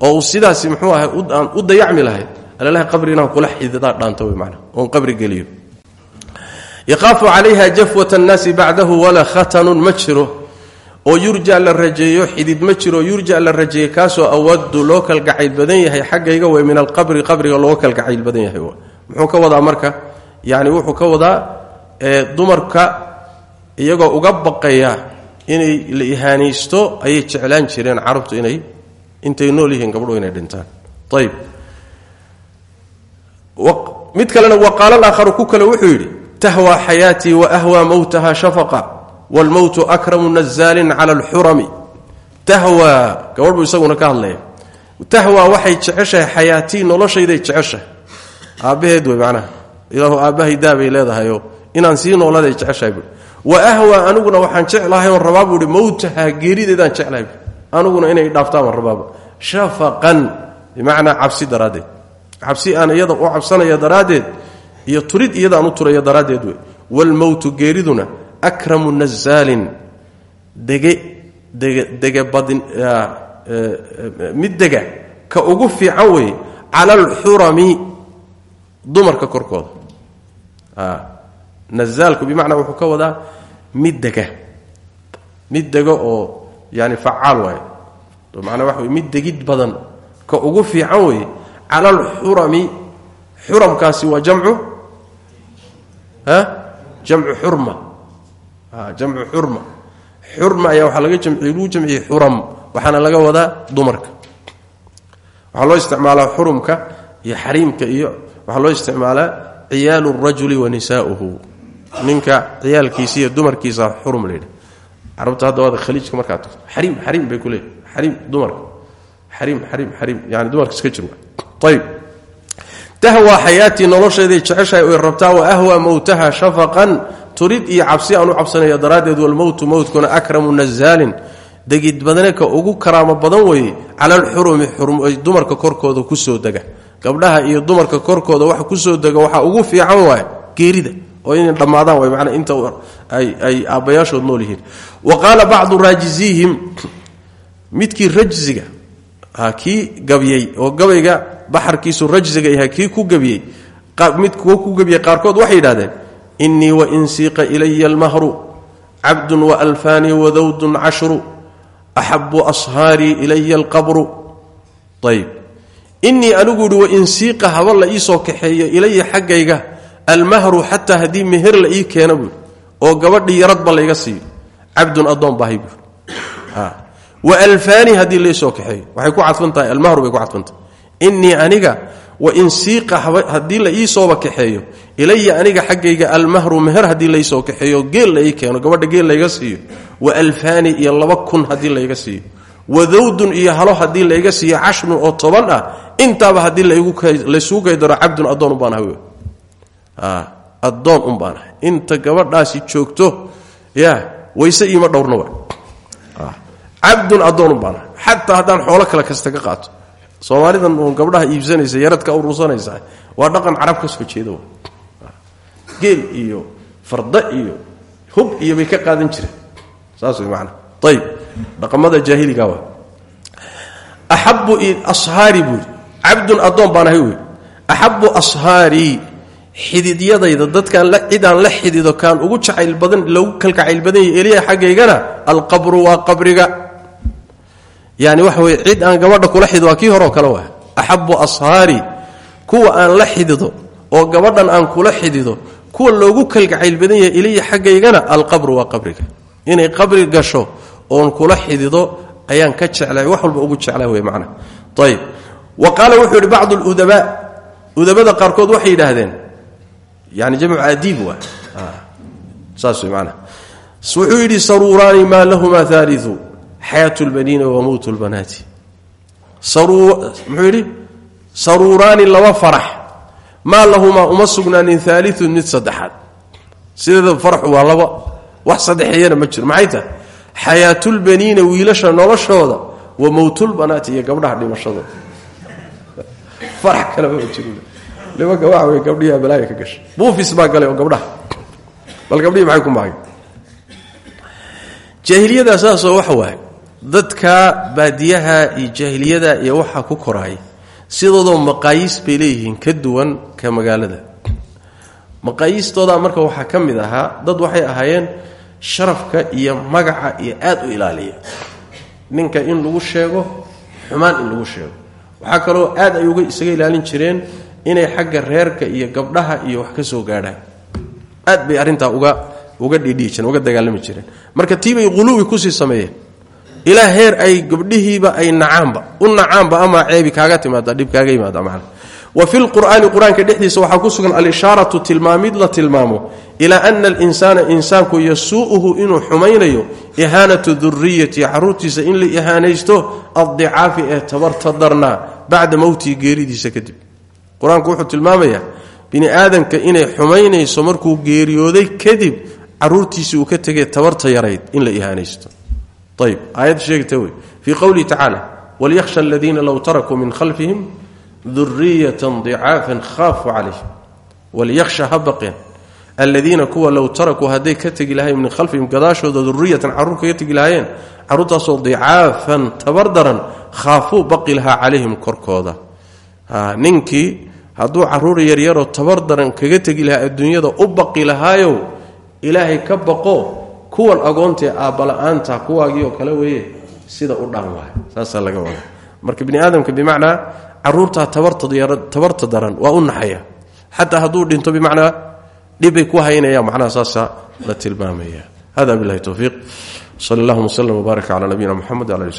Speaker 1: oo sidaasi muxuu ahay aan u dayacmi lahayd alalaha qabri kula xididaa dhaanta wey maanaa oon qabri geliyo yaqaafu calayha jafwat annaasi bacdahu walaa khatanun ma jiro oo yurja la rajeeyo xidid ma jiro yurja la rajeeyo kaasoo awadu loo kalgacayl badan yahay xaggayga wey min alqabri qabriga looga kalgacayl marka yani wuxuu ka wadaa dumarka iyagoo uga baqaya inay la ihaanaysto ayay jeclaan jireen carabtu inay intay nool yihiin gabdhuhu inay dhintaan ayb mid kalena waqaala aakharu ku kale wuxuu yidhi tahwa xayaatii waahwaa mowtaha shafaqa wlmowtu akramu nazaalin cala alxurami tahwaa gabadhbuu isaguna ka hadlaya tahwaa waxay jeceshahay xayaatii noloshayday jeceshahay aabbaheed wey macnaha ilaahu aabbahay daabay leedahayoo inaan sii nooladay jeceshahay buui wa ahwaa aniguna waxaan jeclahay oon rabaa buuhi mowtaha geerideedaan jeclahay buui aniguna inay dhaaftaan waan rabaaba shafaqan bimacnaa cabsi daraaddeed iyada u cabsanaya daraaddeed iyo turid iyadaan u turaya daraaddeed wey waalmowtu geeriduna akramu nazaalin. Dege dege badin mid dega ka ugu fiican weeye cala alxurami dumarka korkooda. Nazaalku bimacnaa wuxuu ka wadaa mid dega. Mid dega oo yani facaal waay manaa waxa wey mid degid badan ka ugu fiican weeye cala alxurami xuramkaasi waa jamcu jamcu xurma. Jamcu xurma. Xurma ayaa waxaa laga jamciy lagu jamciyey xuram waxaana laga wadaa dumarka. Waxaa loo isticmaalaa xurumka iyo xariimka iyo waxaa loo isticmaalaa ciyaalu rajuli wa nisaauhu ninka ciyaalkiisa iyo dumarkiisa xurum layidha carabta hadda waada khaliijka markaad tagto. Xariim xariim bay ku leeyihiin xariim dumarka. Xariim xariim xariim. Yani dumarka iska jir ayib tahwaa xayaatii nolosheeday jeceshahay oy rabtaa wa ahwaa mowtaha shafaqan turid iyo cabsi aan u cabsanaya daraaddeed walmowtu mowtkuna akramu nazaalin degid badane ka ugu karaamo badan weeye cala alxurumi dumarka korkooda ku soo dega gabdhaha iyo dumarka korkooda waxa ku soo dega waxaa ugu fiican waay geerida oo inay dhammaadaan way manaa inta ay aabbayaashood nool yihiin wa qaala bacdu raajisiihim midkii rajsiga kii oo gabayga baxarkiisu rajsiga yahay kii ku gabyey mid ku gabyey qaarkood waxay yidhahdeen innii wain siiqa ilaya almahru cabdun waalfaanii wadawdun cashru axabu ashaarii ilaya alqabru. Ayb innii anigu ihi wain siiqa haba la iisoo kaxeeyo ilaya xaggayga almahru xataa haddii meher la ii keena oo gabadhii yaradba layga siiyo cabdun adoon bahay waalfaanii haddii laysoo kaxeeyo. Waxay ku cadfan tahay almahru bay ku cadfantahay innii aniga wain siiqa haddii la iisooba kaxeeyo ilaya aniga xaggayga almahru meher haddii laysoo kaxeeyo geel la ii keeno gabadha geel layga siiyo. Waalfaani iyo laba kun haddii layga siiyo. Wadawdun iyo halo haddii layga siiyo cashrun oo toban ah intaaba haddii laysugu kaydaro cabdun adoon umbaan ahay adoon umbaan ahay. Inta gabadhaasi joogto ya wayse iima dhowrna wa cabdun adoon ahay xataa haddaan xoolo kale kasta ka qaato. Soomaalidan uun gabdhaha iibsanaysa yaradka uruursanaysa waa dhaqan carab ka soo jeeda geel iyo farda iyo hub iyo ka qaadan jireen. Saas way maanaa ayib dhaqamada jaahiliga waa. Axabu ashaari buuri cabdun addoon baan ahay wey. Axabu ashaarii xididyadayda dadkaan cidaan la xidido kaan ugu jacayl badan lagu kalgacayl badan yahy eliya xaggaygana alqabru waa qabriga yani waxa weye cid aan gabadha kula xido waa kii kale waa axabu ashaari kuwa aan la xidido oo gabadhan aan kula xidido kuwa loogu kalgacayl badan yahay eliya xaggaygana alqabru waa qabriga. Inay qabri gasho oon kula xidido ayaan ka jeclay wax walba ugu jeclaa wey macna. Ayib wa qaala wuxuu yidhi bacdu ludabaa udabada qaarkood waxay yidhaahdeen yani jamcu adiib waa saas wey maanaa wuxuu yidhi saruuraani maa xayaatu lbaniina wa mowtu lbanaati muxuu yidhi saruuraani laba farax maa lahumaa uma sugnaanin aaliun mid saddexaad sideeda faraxu waa laba wax saddexeeyana ma jiro maxay tahay xayaatulbaniina wiilasha noloshooda wa mowtulbanaati iyo gabdhaha dhimashadooda farax kaleba ma jiro nimanka waxa wey gabdhihi balaaya ka gashay buufis baa galay gabdhaha bal gabdhihii maxay ku maagay jaahiliyadaa saasoo waxa waaye dadka baadiyaha iyo jaahiliyada iyo waxaa ku koraay sidoodoo maqaayiis bay leeyihiin ka duwan ka magaalada. Maqaayiistooda marka waxaa ka mid ahaa dad waxay ahaayeen sharafka iyo magaca iyo aad u ilaaliya. Ninka in lagu sheego xumaan in lagu sheego. Waxaa kaloo aad ay uga isaga ilaalin jireen inay xagga reerka iyo gabdhaha iyo wax ka soo gaadhaan. Aad bay arrintaa uga uga dhidhii jireen uga dagaalami jireen. Marka tiibay quluwi ku sii sameeyeen ilaa heer ay gabdhihiiba ay nacaanba. U nacaanba ama ceebi kaaga timaada dhib kaaga yimaada macna wa fi lqur'aani qur'aanka dhexdiisa waxaa ku sugan alishaaratu tilmaamid la tilmaamo ilaa ana alinsaana insaanku yasuu'uhu inuu xumaynayo ihaanatu duriyati caruurtiisa in la ihaanaysto addicaafi ee tabarta darnaa bacda mowtihi geeridiisa kadib. Qur'aanku wuxuu tilmaamayaa bini aadamka inay xumaynayso markuu geeriyooday kadib caruurtiisii uu ka tegay tabarta yarayd in la ihaanaysto ayb aayad sheegta wey fii qowlihi tacaala walyakhsha aladiina low tarakuu min khalfihim duriyatan dicaafan khaafuu calayhim walyakhsha ha baqeen aladiina kuwa low tarakuu hadday ka tegi lahayen min khalfihim gadaashooda duriyatan carruur kaga tegi lahaayeen carruurtaasoo dicaafan tabardaran khaafuu baqi lahaa calayhim korkooda ninkii hadduu carruur yaryaroo tabardaran kaga tegi lahaa adduunyada u baqi lahaayow ilaahay ka baqo kuwan agoontae aabbala-aanta kuwaagii oo kale weeye sida u dhaan waay. Saasaa laga wada marka bini aadamka bimacnaa caruurtaa tabarta daran waa u naxaya. Xataa hadduu dhinto bimacnaa dhibbay ku haynayaan macnaha saasaa la tilmaamaya hada bilahi towfiiq sal allahuma wslm wbaarak cala nabiyina mxamed wala ali